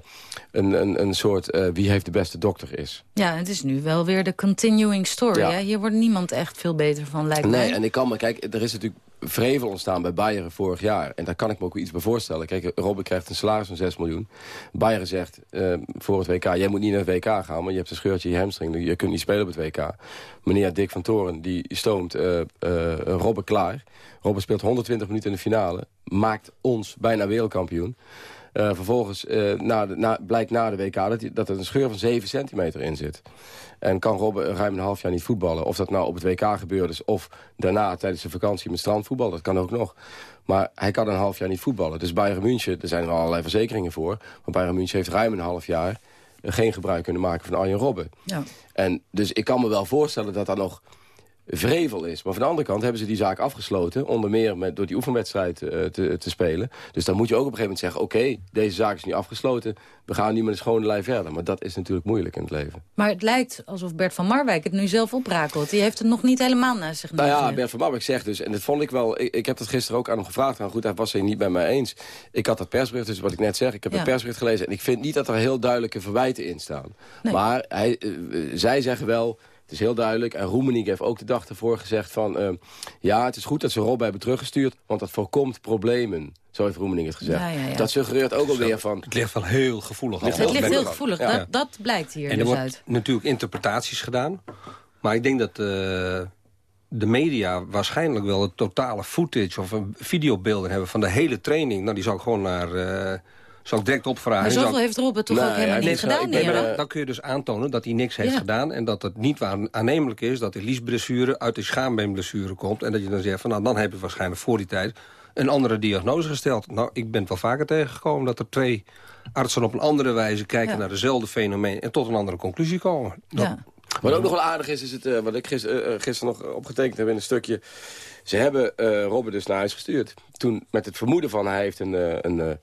een, een, een soort uh, wie heeft de beste dokter is. Ja, het is nu wel weer de continuing story. Ja. Hè? Hier wordt niemand echt veel beter van, lijkt nee, mij. en ik kan me... Kijk, er is natuurlijk vrevel ontstaan bij Bayern vorig jaar. En daar kan ik me ook iets bij voorstellen. Kijk, Robben krijgt een salaris van 6 miljoen. Bayern zegt uh, voor het WK, jij moet niet naar het WK gaan... maar je hebt een scheurtje in je hamstring, je kunt niet spelen op het WK. Meneer Dick van Toren, die stoomt uh, Robben klaar... Robben speelt 120 minuten in de finale. Maakt ons bijna wereldkampioen. Uh, vervolgens uh, na de, na, blijkt na de WK dat, die, dat er een scheur van 7 centimeter in zit. En kan Robben ruim een half jaar niet voetballen. Of dat nou op het WK gebeurd is of daarna tijdens de vakantie met strandvoetbal. Dat kan ook nog. Maar hij kan een half jaar niet voetballen. Dus Bayern München, er zijn er allerlei verzekeringen voor. Maar Bayern München heeft ruim een half jaar geen gebruik kunnen maken van Arjen Robben. Ja. En dus ik kan me wel voorstellen dat dat nog vrevel is. Maar van de andere kant hebben ze die zaak afgesloten. Onder meer met, door die oefenwedstrijd uh, te, te spelen. Dus dan moet je ook op een gegeven moment zeggen... oké, okay, deze zaak is nu afgesloten. We gaan nu met een schone lei verder. Maar dat is natuurlijk moeilijk in het leven. Maar het lijkt alsof Bert van Marwijk het nu zelf oprakelt. Die heeft het nog niet helemaal naast zich Nou ja, Bert van Marwijk zegt dus... en dat vond ik wel... Ik, ik heb dat gisteren ook aan hem gevraagd. Nou goed, hij was het niet bij mij eens. Ik had dat persbericht, dus wat ik net zeg. Ik heb ja. het persbericht gelezen. En ik vind niet dat er heel duidelijke verwijten in staan. Nee. Maar hij, uh, zij zeggen wel... Het is heel duidelijk. En Roemenig heeft ook de dag ervoor gezegd van... Uh, ja, het is goed dat ze Rob hebben teruggestuurd... want dat voorkomt problemen. Zo heeft Roemening het gezegd. Ja, ja, ja. Dat suggereert ook alweer van... Het ligt wel heel gevoelig. Het ligt, het ligt heel gevoelig. Dat, dat blijkt hier en er dus wordt uit. natuurlijk interpretaties gedaan. Maar ik denk dat... Uh, de media waarschijnlijk wel het totale footage of videobeelden hebben van de hele training. Nou, die zou ik gewoon naar, uh, Zal ik direct opvragen. Maar zoveel heeft Robert toch ook helemaal niet gedaan, ben, eh, Dan kun je dus aantonen dat hij niks heeft Ja. gedaan... en dat het niet waar- aannemelijk is dat de liesblessure uit de schaambeenblessure komt... en dat je dan zegt, van, nou, dan heb je waarschijnlijk voor die tijd... een andere diagnose gesteld. Nou, ik ben wel vaker tegengekomen dat er twee artsen op een andere wijze... kijken Ja. naar dezelfde fenomeen en tot een andere conclusie komen. Dat- Ja. Wat ook nog wel aardig is, is het, eh, wat ik gister, eh, gisteren nog opgetekend heb in een stukje. Ze hebben eh Robben dus naar huis gestuurd. Toen met het vermoeden van hij heeft een, eh, een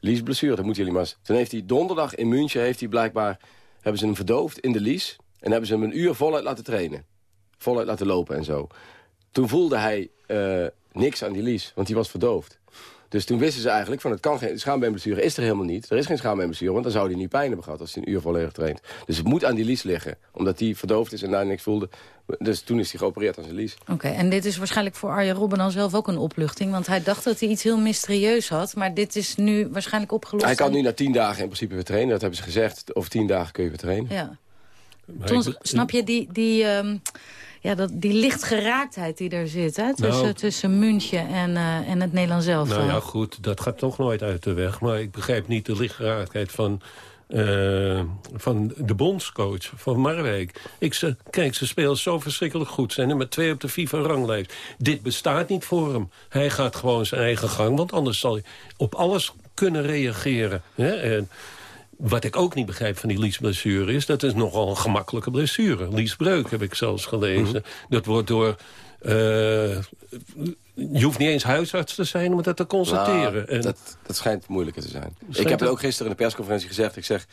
eh, liesblessure, dat moeten jullie maar. Toen heeft hij donderdag in München, heeft hij blijkbaar, hebben ze hem verdoofd in de lies. En hebben ze hem een uur voluit laten trainen. Voluit laten lopen en zo. Toen voelde hij eh, niks aan die lies, want die was verdoofd. Dus toen wisten ze eigenlijk van het kan geen schaambeenblessure is er helemaal niet. Er is geen schaambeenblessure, want dan zou hij niet pijn hebben gehad als hij een uur volledig traint. Dus het moet aan die lies liggen, omdat hij verdoofd is en daar niks voelde. Dus toen is hij geopereerd aan zijn lies. Oké, en dit is waarschijnlijk voor Arjen Robben dan zelf ook een opluchting. Want hij dacht dat hij iets heel mysterieus had. Maar dit is nu waarschijnlijk opgelost. Hij kan en- nu na tien dagen in principe weer trainen. Dat hebben ze gezegd. Over tien dagen kun je weer trainen. Ja. Snap je die, die, ehm, ja, dat, die lichtgeraaktheid die er zit... Hè? Tussen, Nou. tussen München en, eh, en het Nederlands zelf? Nou ja, goed, dat gaat toch nooit uit de weg. Maar ik begrijp niet de lichtgeraaktheid van, eh, van de bondscoach, van Marwijk. Ik ze, kijk, ze spelen zo verschrikkelijk goed. Zijn er met twee op de FIFA-ranglijst. Dit bestaat niet voor hem. Hij gaat gewoon zijn eigen gang, want anders zal hij op alles kunnen reageren. Hè? En wat ik ook niet begrijp van die liesblessure is... dat is nogal een gemakkelijke blessure. Liesbreuk heb ik zelfs gelezen. Dat wordt door... eh, je hoeft niet eens huisarts te zijn om dat te constateren. Nou, En- dat, dat schijnt moeilijker te zijn. Schijnt ik heb het? ook gisteren in de persconferentie gezegd. Ik zeg,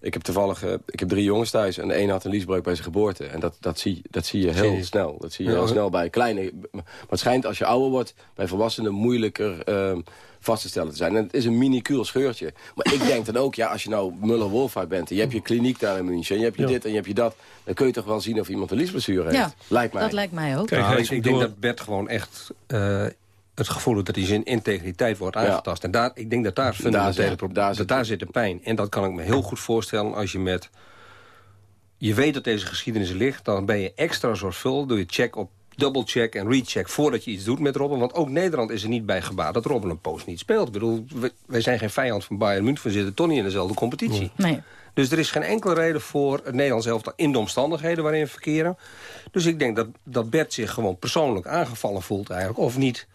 ik heb toevallig eh, ik heb drie jongens thuis. En de ene had een liesbreuk bij zijn geboorte. En dat, dat, zie, dat zie je heel Zie je. snel. Dat zie je Ja, heel snel bij kleine. Maar het schijnt als je ouder wordt, bij volwassenen moeilijker ehm, vast te stellen te zijn. En het is een minicuul scheurtje. Maar ik denk dan ook, ja, als je nou Muller-Wolfhard bent... en je hebt je kliniek daar in München... en je hebt je Ja. dit en je hebt je dat... dan kun je toch wel zien of iemand een liesblessure heeft. Ja, lijkt mij. dat lijkt mij ook. Kijk, Nou, ik, ik denk door- dat Bert gewoon echt eh, het gevoel dat hij zijn integriteit wordt aangetast. En daar, ik denk dat daar fundamentele zit- pro- daar zit- daar zit de pijn. En dat kan ik me heel goed voorstellen als je met... Je weet dat deze geschiedenis ligt, dan ben je extra zorgvuldig. Doe je check op double check en recheck voordat je iets doet met Robben. Want ook Nederland is er niet bij gebaat dat Robben een poos niet speelt. Ik bedoel, we- wij zijn geen vijand van Bayern München. We zitten toch niet in dezelfde competitie. Nee. Dus er is geen enkele reden voor het Nederlands elftal in de omstandigheden waarin we verkeren. Dus ik denk dat, dat Bert zich gewoon persoonlijk aangevallen voelt eigenlijk. Of niet,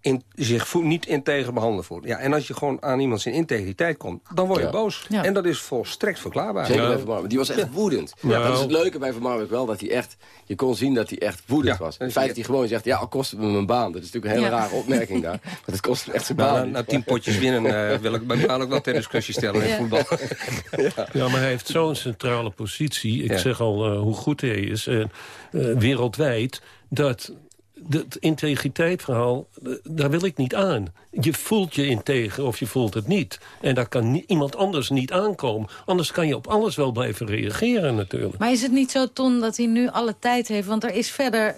in, zich voelt, niet integer behandeld voelt. Ja, en als je gewoon aan iemand zijn integriteit komt, dan word je Ja. boos. Ja. En dat is volstrekt verklaarbaar. Zeker Nou. bij Van Marwijk. Die was echt woedend. Nou. Dat is het leuke bij Van Marwijk wel, dat hij echt... Je kon zien dat hij echt woedend Ja. was. Het feit dat hij gewoon zegt, ja, al kost het me mijn baan. Dat is natuurlijk een hele Ja. rare opmerking daar. Maar het kost hem echt zijn Nou, baan. na, na tien potjes winnen eh, wil ik bij mij ook wel ter discussie stellen in Ja. voetbal. Ja, maar hij heeft zo'n centrale positie. Ik Ja. zeg al eh, hoe goed hij is. Eh, wereldwijd. Dat het integriteitsverhaal, eh, daar wil ik niet aan. Je voelt je integer of je voelt het niet. En daar kan ni- iemand anders niet aankomen. Anders kan je op alles wel blijven reageren natuurlijk. Maar is het niet zo, Ton, dat hij nu alle tijd heeft? Want er is verder...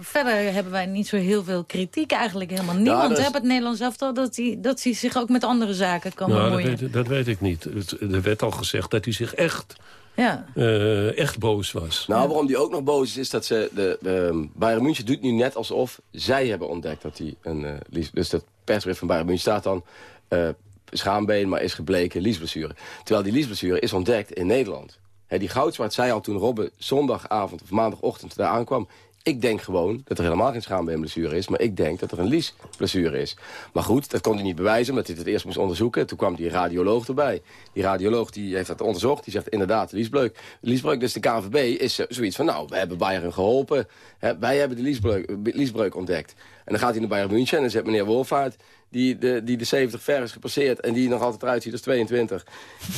Verder hebben wij niet zo heel veel kritiek. Eigenlijk helemaal niemand dat heeft het Nederlands elftal... Dat hij, dat hij zich ook met andere zaken kan Nou, dat bemoeien. weet, dat weet ik niet. Het, er werd al gezegd dat hij zich echt, Ja. eh, echt boos was. Nou, waarom die ook nog boos is, is dat ze... De, de, Bayern München doet nu net alsof zij hebben ontdekt dat hij een... eh, lies, dus dat persbericht van Bayern München staat dan... eh, schaambeen, maar is gebleken liesblessure. Terwijl die liesblessure is ontdekt in Nederland. Hè, die Goudswaard zei al toen Robben zondagavond of maandagochtend daar aankwam... Ik denk gewoon dat er helemaal geen schaambeenblessure is... maar ik denk dat er een liesblessure is. Maar goed, dat kon hij niet bewijzen, omdat hij het eerst moest onderzoeken. Toen kwam die radioloog erbij. Die radioloog die heeft dat onderzocht. Die zegt inderdaad liesbreuk. Liesbreuk, dus de KNVB is eh, zoiets van... nou, we hebben Bayern geholpen. Hè, wij hebben de liesbreuk, liesbreuk ontdekt. En dan gaat hij naar Bayern München en dan zegt meneer Wolfaert... Die de, die de 70 ver is gepasseerd en die nog altijd eruit ziet als 22...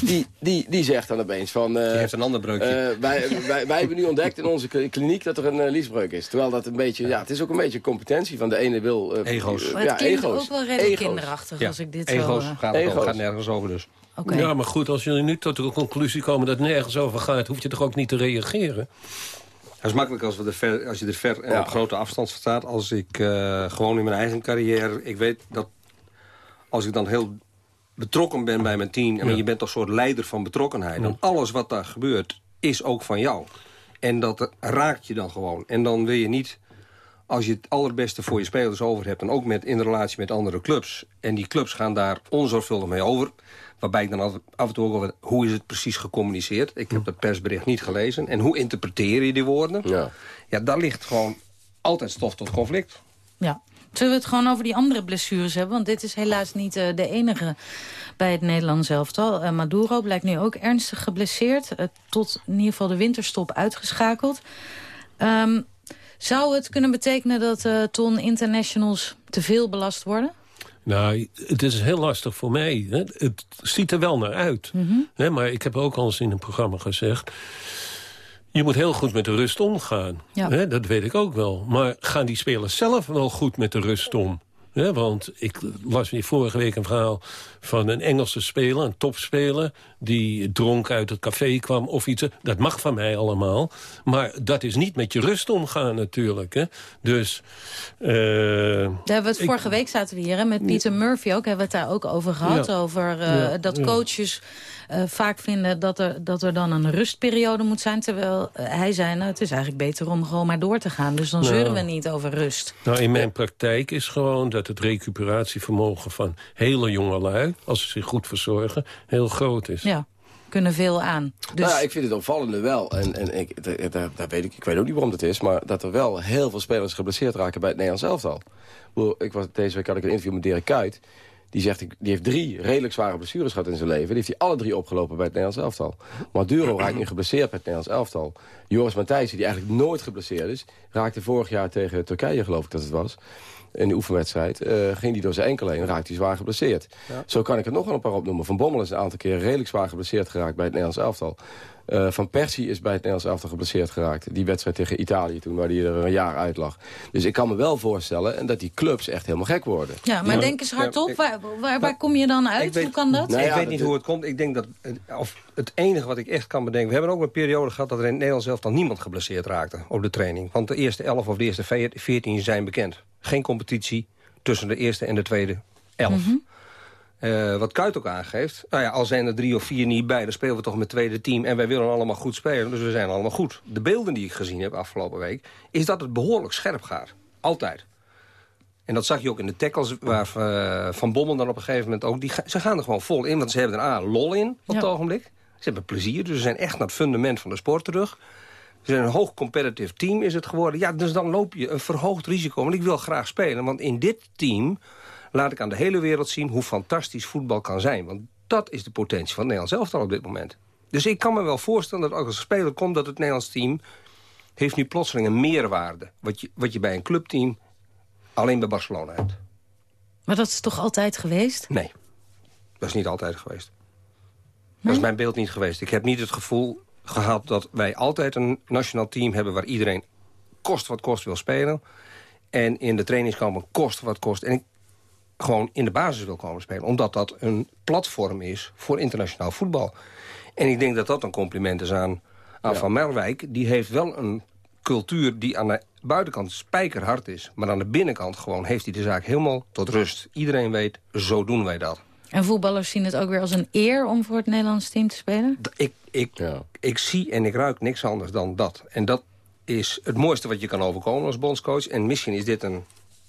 die, die, die zegt dan opeens van... eh, Die heeft een ander breukje. eh, wij, wij, wij hebben nu ontdekt in onze kl- kliniek dat er een eh, liesbreuk is. Terwijl dat een beetje, ja, het is ook een beetje competentie van de ene wil... eh, Ego's. Maar het ja, klinkt ego's. ook wel redelijk Ego's. kinderachtig als ik dit Ego's zo... gaat, het Ego's. gaat nergens over dus. Oké. Ja, maar goed, als jullie nu tot de conclusie komen dat het nergens over gaat... hoef je toch ook niet te reageren? Het is makkelijk als, we er ver, als je er ver en Ja. op grote afstand staat. Als ik eh, gewoon in mijn eigen carrière... Ik weet dat als ik dan heel betrokken ben bij mijn team... en je bent toch een soort leider van betrokkenheid... dan alles wat daar gebeurt is ook van jou. En dat raakt je dan gewoon. En dan wil je niet als je het allerbeste voor je spelers over hebt... en ook met, in de relatie met andere clubs... en die clubs gaan daar onzorgvuldig mee over... waarbij ik dan af, en toe ook over... hoe is het precies gecommuniceerd? Ik heb dat persbericht niet gelezen. En hoe interpreteer je die woorden? Ja, ja daar ligt gewoon altijd stof tot conflict. Ja. Zullen we het gewoon over die andere blessures hebben? Want dit is helaas niet uh, de enige bij het Nederlands elftal. Uh, Maduro blijkt nu ook ernstig geblesseerd. Uh, tot in ieder geval de winterstop uitgeschakeld. Um, zou het kunnen betekenen dat ton internationals te veel belast worden? Nou, het is heel lastig voor mij. Hè. Het ziet er wel naar uit. Mm -hmm. hè, maar ik heb ook al eens in een programma gezegd... Je moet heel goed met de rust omgaan. Ja. Dat weet ik ook wel. Maar gaan die spelers zelf wel goed met de rust om? Want ik las weer vorige week een verhaal van een Engelse speler, een topspeler... die dronk uit het café kwam of iets. Dat mag van mij allemaal. Maar dat is niet met je rust omgaan natuurlijk. Hè. Dus... Uh, Daar we het vorige week zaten we hier hè, met Peter Murphy ook. Hebben we het daar ook over gehad. Ja. Over uh, ja, dat coaches... Uh, vaak vinden dat er, dat er dan een rustperiode moet zijn. Terwijl uh, hij zei, nou, het is eigenlijk beter om gewoon maar door te gaan. Dus dan nou, zeuren we niet over rust. Nou, in mijn praktijk is gewoon dat het recuperatievermogen van hele jonge lui... als ze zich goed verzorgen, heel groot is. Ja kunnen veel aan. Dus... Nou ja, ik vind het opvallende wel. En, en ik, daar, daar weet ik, ik weet ook niet waarom dat is... maar dat er wel heel veel spelers geblesseerd raken bij het Nederlands elftal. Ik was, deze week had ik een interview met Dirk Kuyt... Die, zegt, die heeft drie redelijk zware blessures gehad in zijn leven. Die heeft hij alle drie opgelopen bij het Nederlands elftal. Maduro raakt nu geblesseerd bij het Nederlands elftal. Joris Matthijssen, die eigenlijk nooit geblesseerd is... raakte vorig jaar tegen Turkije, geloof ik dat het was... in de oefenwedstrijd, uh, ging hij door zijn enkel heen en raakte hij zwaar geblesseerd. Ja. Zo kan ik er nog wel een paar opnoemen. Van Bommel is een aantal keer redelijk zwaar geblesseerd geraakt bij het Nederlands elftal. Uh, van Persie is bij het Nederlands elftal geblesseerd geraakt. Die wedstrijd tegen Italië toen, waar hij er een jaar uit lag. Dus ik kan me wel voorstellen en dat die clubs echt helemaal gek worden. Ja, maar ja. denk eens hardop. Waar, waar, waar, kom je dan uit? Weet, hoe kan dat? Nou ja, ik weet niet hoe het komt. Ik denk dat, of het enige wat ik echt kan bedenken... We hebben ook een periode gehad dat er in het Nederlands elftal niemand geblesseerd raakte op de training. Want de eerste 11 of de eerste 14 zijn bekend. Geen competitie tussen de eerste en de tweede 11. Mm -hmm. Uh, wat Kuit ook aangeeft. Nou ja, al zijn er drie of vier niet bij, dan spelen we toch met het tweede team. En wij willen allemaal goed spelen, dus we zijn allemaal goed. De beelden die ik gezien heb afgelopen week... is dat het behoorlijk scherp gaat. Altijd. En dat zag je ook in de tackles waar uh, Van Bommel dan op een gegeven moment ook... Die, ze gaan er gewoon vol in, want ze hebben er A, lol in op ja. het ogenblik. Ze hebben plezier, dus ze zijn echt naar het fundament van de sport terug. Zijn een hoog competitive team is het geworden. Ja, dus dan loop je een verhoogd risico. Want ik wil graag spelen, want in dit team laat ik aan de hele wereld zien hoe fantastisch voetbal kan zijn. Want dat is de potentie van het Nederlands elftal op dit moment. Dus ik kan me wel voorstellen dat als een speler komt... dat het Nederlands team heeft nu plotseling een meerwaarde. Wat je, wat je bij een clubteam alleen bij Barcelona hebt. Maar dat is toch altijd geweest? Nee, dat is niet altijd geweest. Dat is mijn beeld niet geweest. Ik heb niet het gevoel gehad dat wij altijd een nationaal team hebben... waar iedereen kost wat kost wil spelen. En in de trainingskampen kost wat kost. En ik, gewoon in de basis wil komen spelen. Omdat dat een platform is voor internationaal voetbal. En ik denk dat dat een compliment is aan, aan ja. Van Merwijk. Die heeft wel een cultuur die aan de buitenkant spijkerhard is. Maar aan de binnenkant gewoon heeft hij de zaak helemaal tot rust. Iedereen weet, zo doen wij dat. En voetballers zien het ook weer als een eer om voor het Nederlands team te spelen? Ik, ik, ja. ik zie en ik ruik niks anders dan dat. En dat is het mooiste wat je kan overkomen als bondscoach. En misschien is dit een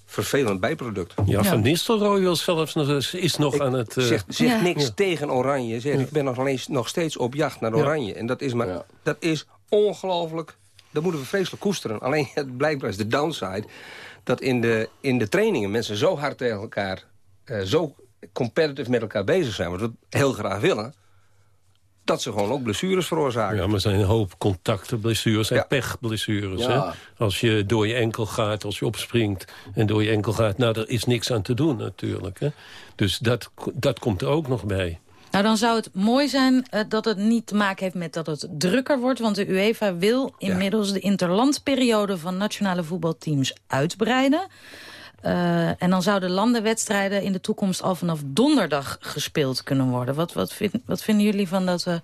vervelend bijproduct. Ja, Van Nistelrooy wil zelfs nog, is nog ik aan het... Uh... Zeg, zeg ja. niks ja. tegen Oranje. Zeg, Ik ben nog, alleen, nog steeds op jacht naar Oranje. En dat is, maar, dat is ongelooflijk... Dat moeten we vreselijk koesteren. Alleen het blijkbaar is de downside... dat in de, in de trainingen mensen zo hard tegen elkaar... Uh, zo competitive met elkaar bezig zijn... wat we heel graag willen dat ze gewoon ook blessures veroorzaken. Ja, maar er zijn een hoop contactenblessures en ja. pechblessures. Ja. Hè? Als je door je enkel gaat, als je opspringt en door je enkel gaat... nou, er is niks aan te doen natuurlijk. Hè? Dus dat, dat komt er ook nog bij. Nou, dan zou het mooi zijn uh, dat het niet te maken heeft met dat het drukker wordt. Want de UEFA wil inmiddels ja. de interlandperiode van nationale voetbalteams uitbreiden. Uh, en dan zouden landenwedstrijden in de toekomst al vanaf donderdag gespeeld kunnen worden. Wat, wat, vind, wat vinden jullie van dat uh,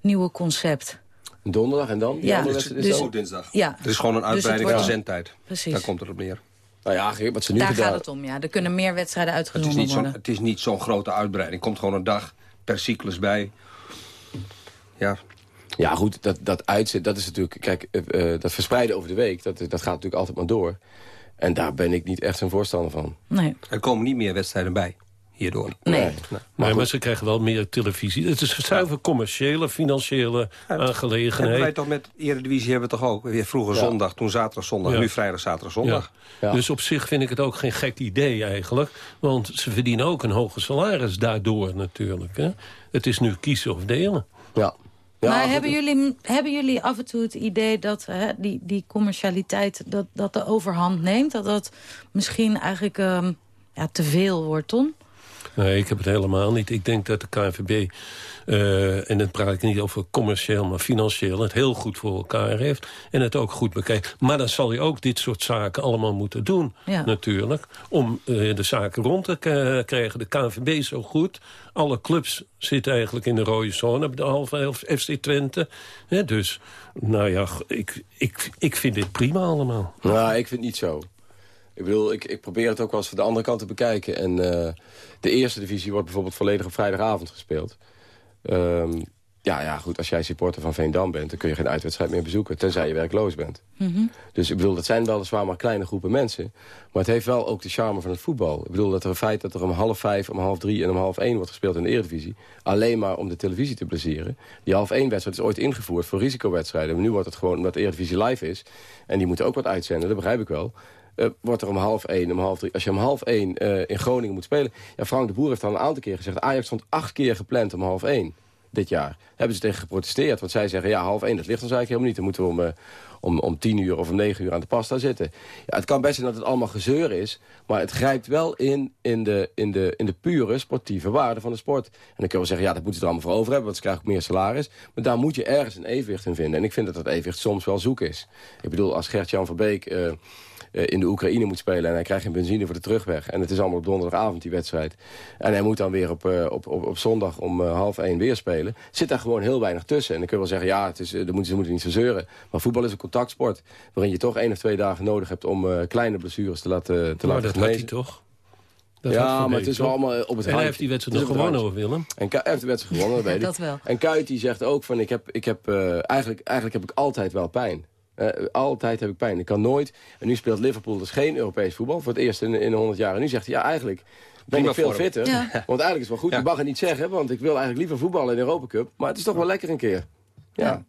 nieuwe concept? Donderdag en dan? Ja, dus, dus, ook dinsdag. Ja. Het is gewoon een uitbreiding dus van de zendtijd. Precies. Daar komt het op neer. Nou ja, wat ze nu Daar gedaan... gaat het om, ja. Er kunnen meer wedstrijden uitgezonden het is niet worden. Zo, het is niet zo'n grote uitbreiding. Er komt gewoon een dag per cyclus bij. Ja, ja, goed, dat, dat uitzet, dat is natuurlijk... Kijk, uh, dat verspreiden over de week, dat, dat gaat natuurlijk altijd maar door. En daar ben ik niet echt zijn voorstander van. Nee. Er komen niet meer wedstrijden bij hierdoor. Nee. nee. Maar, maar, ze krijgen wel meer televisie. Het is een zuiver commerciële, financiële ja, aangelegenheid. wij toch met Eredivisie hebben we toch ook. Vroeger ja. zondag, toen zaterdag, zondag. Nu vrijdag, zaterdag, zondag. Dus op zich vind ik het ook geen gek idee eigenlijk. Want ze verdienen ook een hoger salaris daardoor natuurlijk. Hè? Het is nu kiezen of delen. Ja. Maar hebben jullie, hebben jullie af en toe het idee dat hè, die, die commercialiteit dat, dat de overhand neemt? Dat dat misschien eigenlijk um, ja, te veel wordt, Ton? Nee, ik heb het helemaal niet. Ik denk dat de KNVB, uh, en dan praat ik niet over commercieel, maar financieel... het heel goed voor elkaar heeft en het ook goed bekijkt. Maar dan zal je ook dit soort zaken allemaal moeten doen, ja. natuurlijk... om uh, de zaken rond te krijgen. De KNVB is zo goed. Alle clubs zitten eigenlijk in de rode zone op de halve FC Twente. Dus, nou ja, ik, ik, ik vind dit prima allemaal. Nou, ik vind het niet zo. Ik bedoel, ik, ik probeer het ook wel eens van de andere kant te bekijken. En uh, de eerste divisie wordt bijvoorbeeld volledig op vrijdagavond gespeeld. Um, ja, ja, goed, als jij supporter van Veendam bent... dan kun je geen uitwedstrijd meer bezoeken, tenzij je werkloos bent. Mm -hmm. Dus ik bedoel, dat zijn weliswaar maar kleine groepen mensen. Maar het heeft wel ook de charme van het voetbal. Ik bedoel, dat er een feit dat er om half vijf, om half drie en om half één wordt gespeeld in de Eredivisie... alleen maar om de televisie te plezieren. Die half één wedstrijd is ooit ingevoerd voor risicowedstrijden. Maar nu wordt het gewoon omdat de Eredivisie live is. En die moeten ook wat uitzenden, dat begrijp ik wel. Uh, wordt er om half één, om half drie... Als je om half één uh, in Groningen moet spelen... Ja, Frank de Boer heeft al een aantal keer gezegd... Ajax stond acht keer gepland om half één dit jaar. Hebben ze tegen geprotesteerd. Want zij zeggen, ja, half één, dat ligt ons eigenlijk helemaal niet. Dan moeten we om, uh, om, om tien uur of om negen uur aan de pasta zitten. Ja, het kan best zijn dat het allemaal gezeur is. Maar het grijpt wel in, in, de, in, de, in de pure sportieve waarde van de sport. En dan kunnen we zeggen, ja, dat moeten ze er allemaal voor over hebben. Want ze krijgen ook meer salaris. Maar daar moet je ergens een evenwicht in vinden. En ik vind dat dat evenwicht soms wel zoek is. Ik bedoel, als Gert-Jan van Beek... in de Oekraïne moet spelen... en hij krijgt geen benzine voor de terugweg. En het is allemaal op donderdagavond, die wedstrijd. En hij moet dan weer op, uh, op, op, op zondag om uh, half één weer spelen. Zit daar gewoon heel weinig tussen. En dan kun je wel zeggen, ja, het is, uh, moeten, ze moeten niet zo zeuren. Maar voetbal is een contactsport... waarin je toch één of twee dagen nodig hebt... om kleine blessures te laten te maar laten dat had hij toch? Dat ja, maar het is wel allemaal op het En hij heeft die wedstrijd nog gewonnen, hoor, Willem. En hij heeft de wedstrijd gewonnen, dat weet ik. dat wel. En Kuit die zegt ook van, ik heb, ik heb, eigenlijk, eigenlijk heb ik altijd wel pijn. Uh, altijd heb ik pijn. Ik kan nooit... En nu speelt Liverpool dus geen Europees voetbal. Voor het eerst in, in 100 jaar. En nu zegt hij, ja, eigenlijk ben ik veel fitter. Ja. Want eigenlijk is het wel goed. Ja. Je mag het niet zeggen, want ik wil eigenlijk liever voetballen in de Europa Cup. Maar het is toch wel lekker een keer. Ja. ja.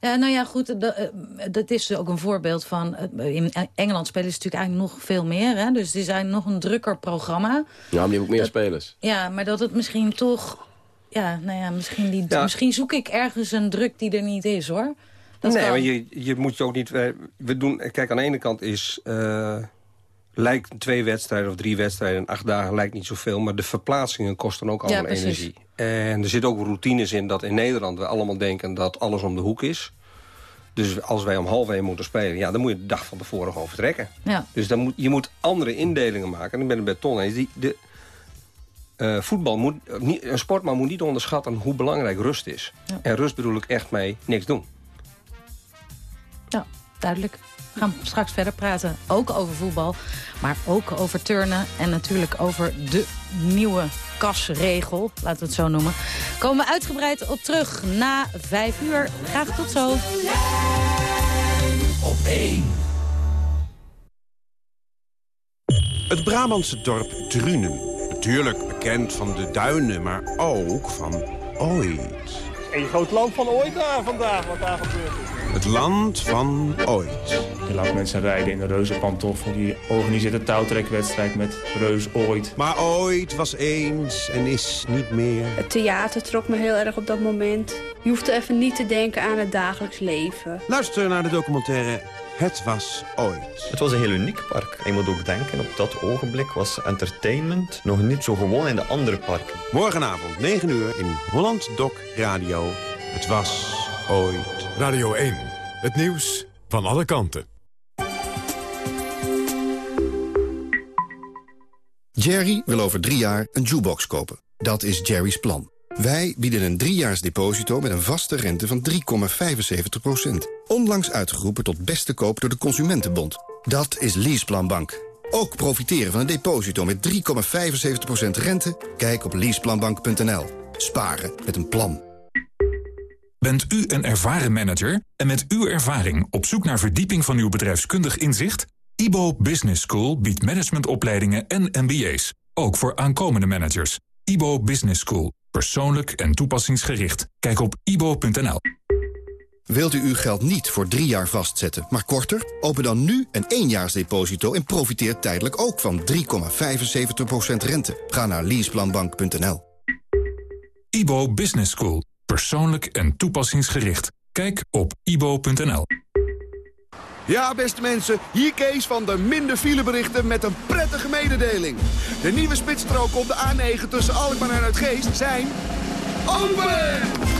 Ja, nou ja, goed, dat, dat is ook een voorbeeld van... In Engeland spelen ze natuurlijk eigenlijk nog veel meer. Hè? Dus die zijn nog een drukker programma. Ja, maar die hebben ook meer dat, spelers. Ja, maar dat het misschien toch... Ja, nou ja, misschien, die, ja. misschien zoek ik ergens een druk die er niet is, hoor. Dat nee, maar je, je moet je ook niet... We doen, kijk, aan de ene kant is... Uh, lijkt twee wedstrijden of drie wedstrijden in acht dagen lijkt niet zoveel... maar de verplaatsingen kosten ook allemaal ja, energie. En er zitten ook routines in dat in Nederland we allemaal denken dat alles om de hoek is. Dus als wij om half één moeten spelen, ja, dan moet je de dag van tevoren gewoon vertrekken. Ja. Dus dan moet, je moet andere indelingen maken. En ik ben het bij Ton eens. Die, de, uh, voetbal moet, niet, een sportman moet niet onderschatten hoe belangrijk rust is. Ja. En rust bedoel ik echt mee niks doen. Ja, duidelijk. We gaan straks verder praten, ook over voetbal, maar ook over turnen... en natuurlijk over de nieuwe kasregel, laten we het zo noemen. Komen we uitgebreid op terug na vijf uur. Graag tot zo. Op één. Het Brabantse dorp Drunen. Natuurlijk bekend van de duinen, maar ook van ooit. Een groot land van ooit daar vandaag, wat daar gebeurt is. Het land van ooit. Je laat mensen rijden in de reuzenpantoffel. Die organiseert een touwtrekwedstrijd met reus ooit. Maar ooit was eens en is niet meer. Het theater trok me heel erg op dat moment. Je hoeft even niet te denken aan het dagelijks leven. Luister naar de documentaire Het was ooit. Het was een heel uniek park. Je moet ook denken, op dat ogenblik was entertainment nog niet zo gewoon in de andere parken. Morgenavond 9 uur in Holland Doc Radio. Het was ooit. Radio 1. Het nieuws van alle kanten. Jerry wil over drie jaar een jukebox kopen. Dat is Jerry's plan. Wij bieden een driejaars deposito met een vaste rente van 3,75%. Onlangs uitgeroepen tot beste koop door de Consumentenbond. Dat is Leaseplan Bank. Ook profiteren van een deposito met 3,75% rente? Kijk op leaseplanbank.nl. Sparen met een plan. Bent u een ervaren manager en met uw ervaring op zoek naar verdieping van uw bedrijfskundig inzicht? IBO Business School biedt managementopleidingen en MBA's. Ook voor aankomende managers. IBO Business School. Persoonlijk en toepassingsgericht. Kijk op ibo.nl. Wilt u uw geld niet voor drie jaar vastzetten, maar korter? Open dan nu een éénjaarsdeposito en profiteer tijdelijk ook van 3,75% rente. Ga naar leaseplanbank.nl. IBO Business School. Persoonlijk en toepassingsgericht. Kijk op ibo.nl. Ja, beste mensen, hier Kees van de minder fileberichten met een prettige mededeling. De nieuwe spitsstroken op de A9 tussen Alkmaar en Uitgeest zijn... open!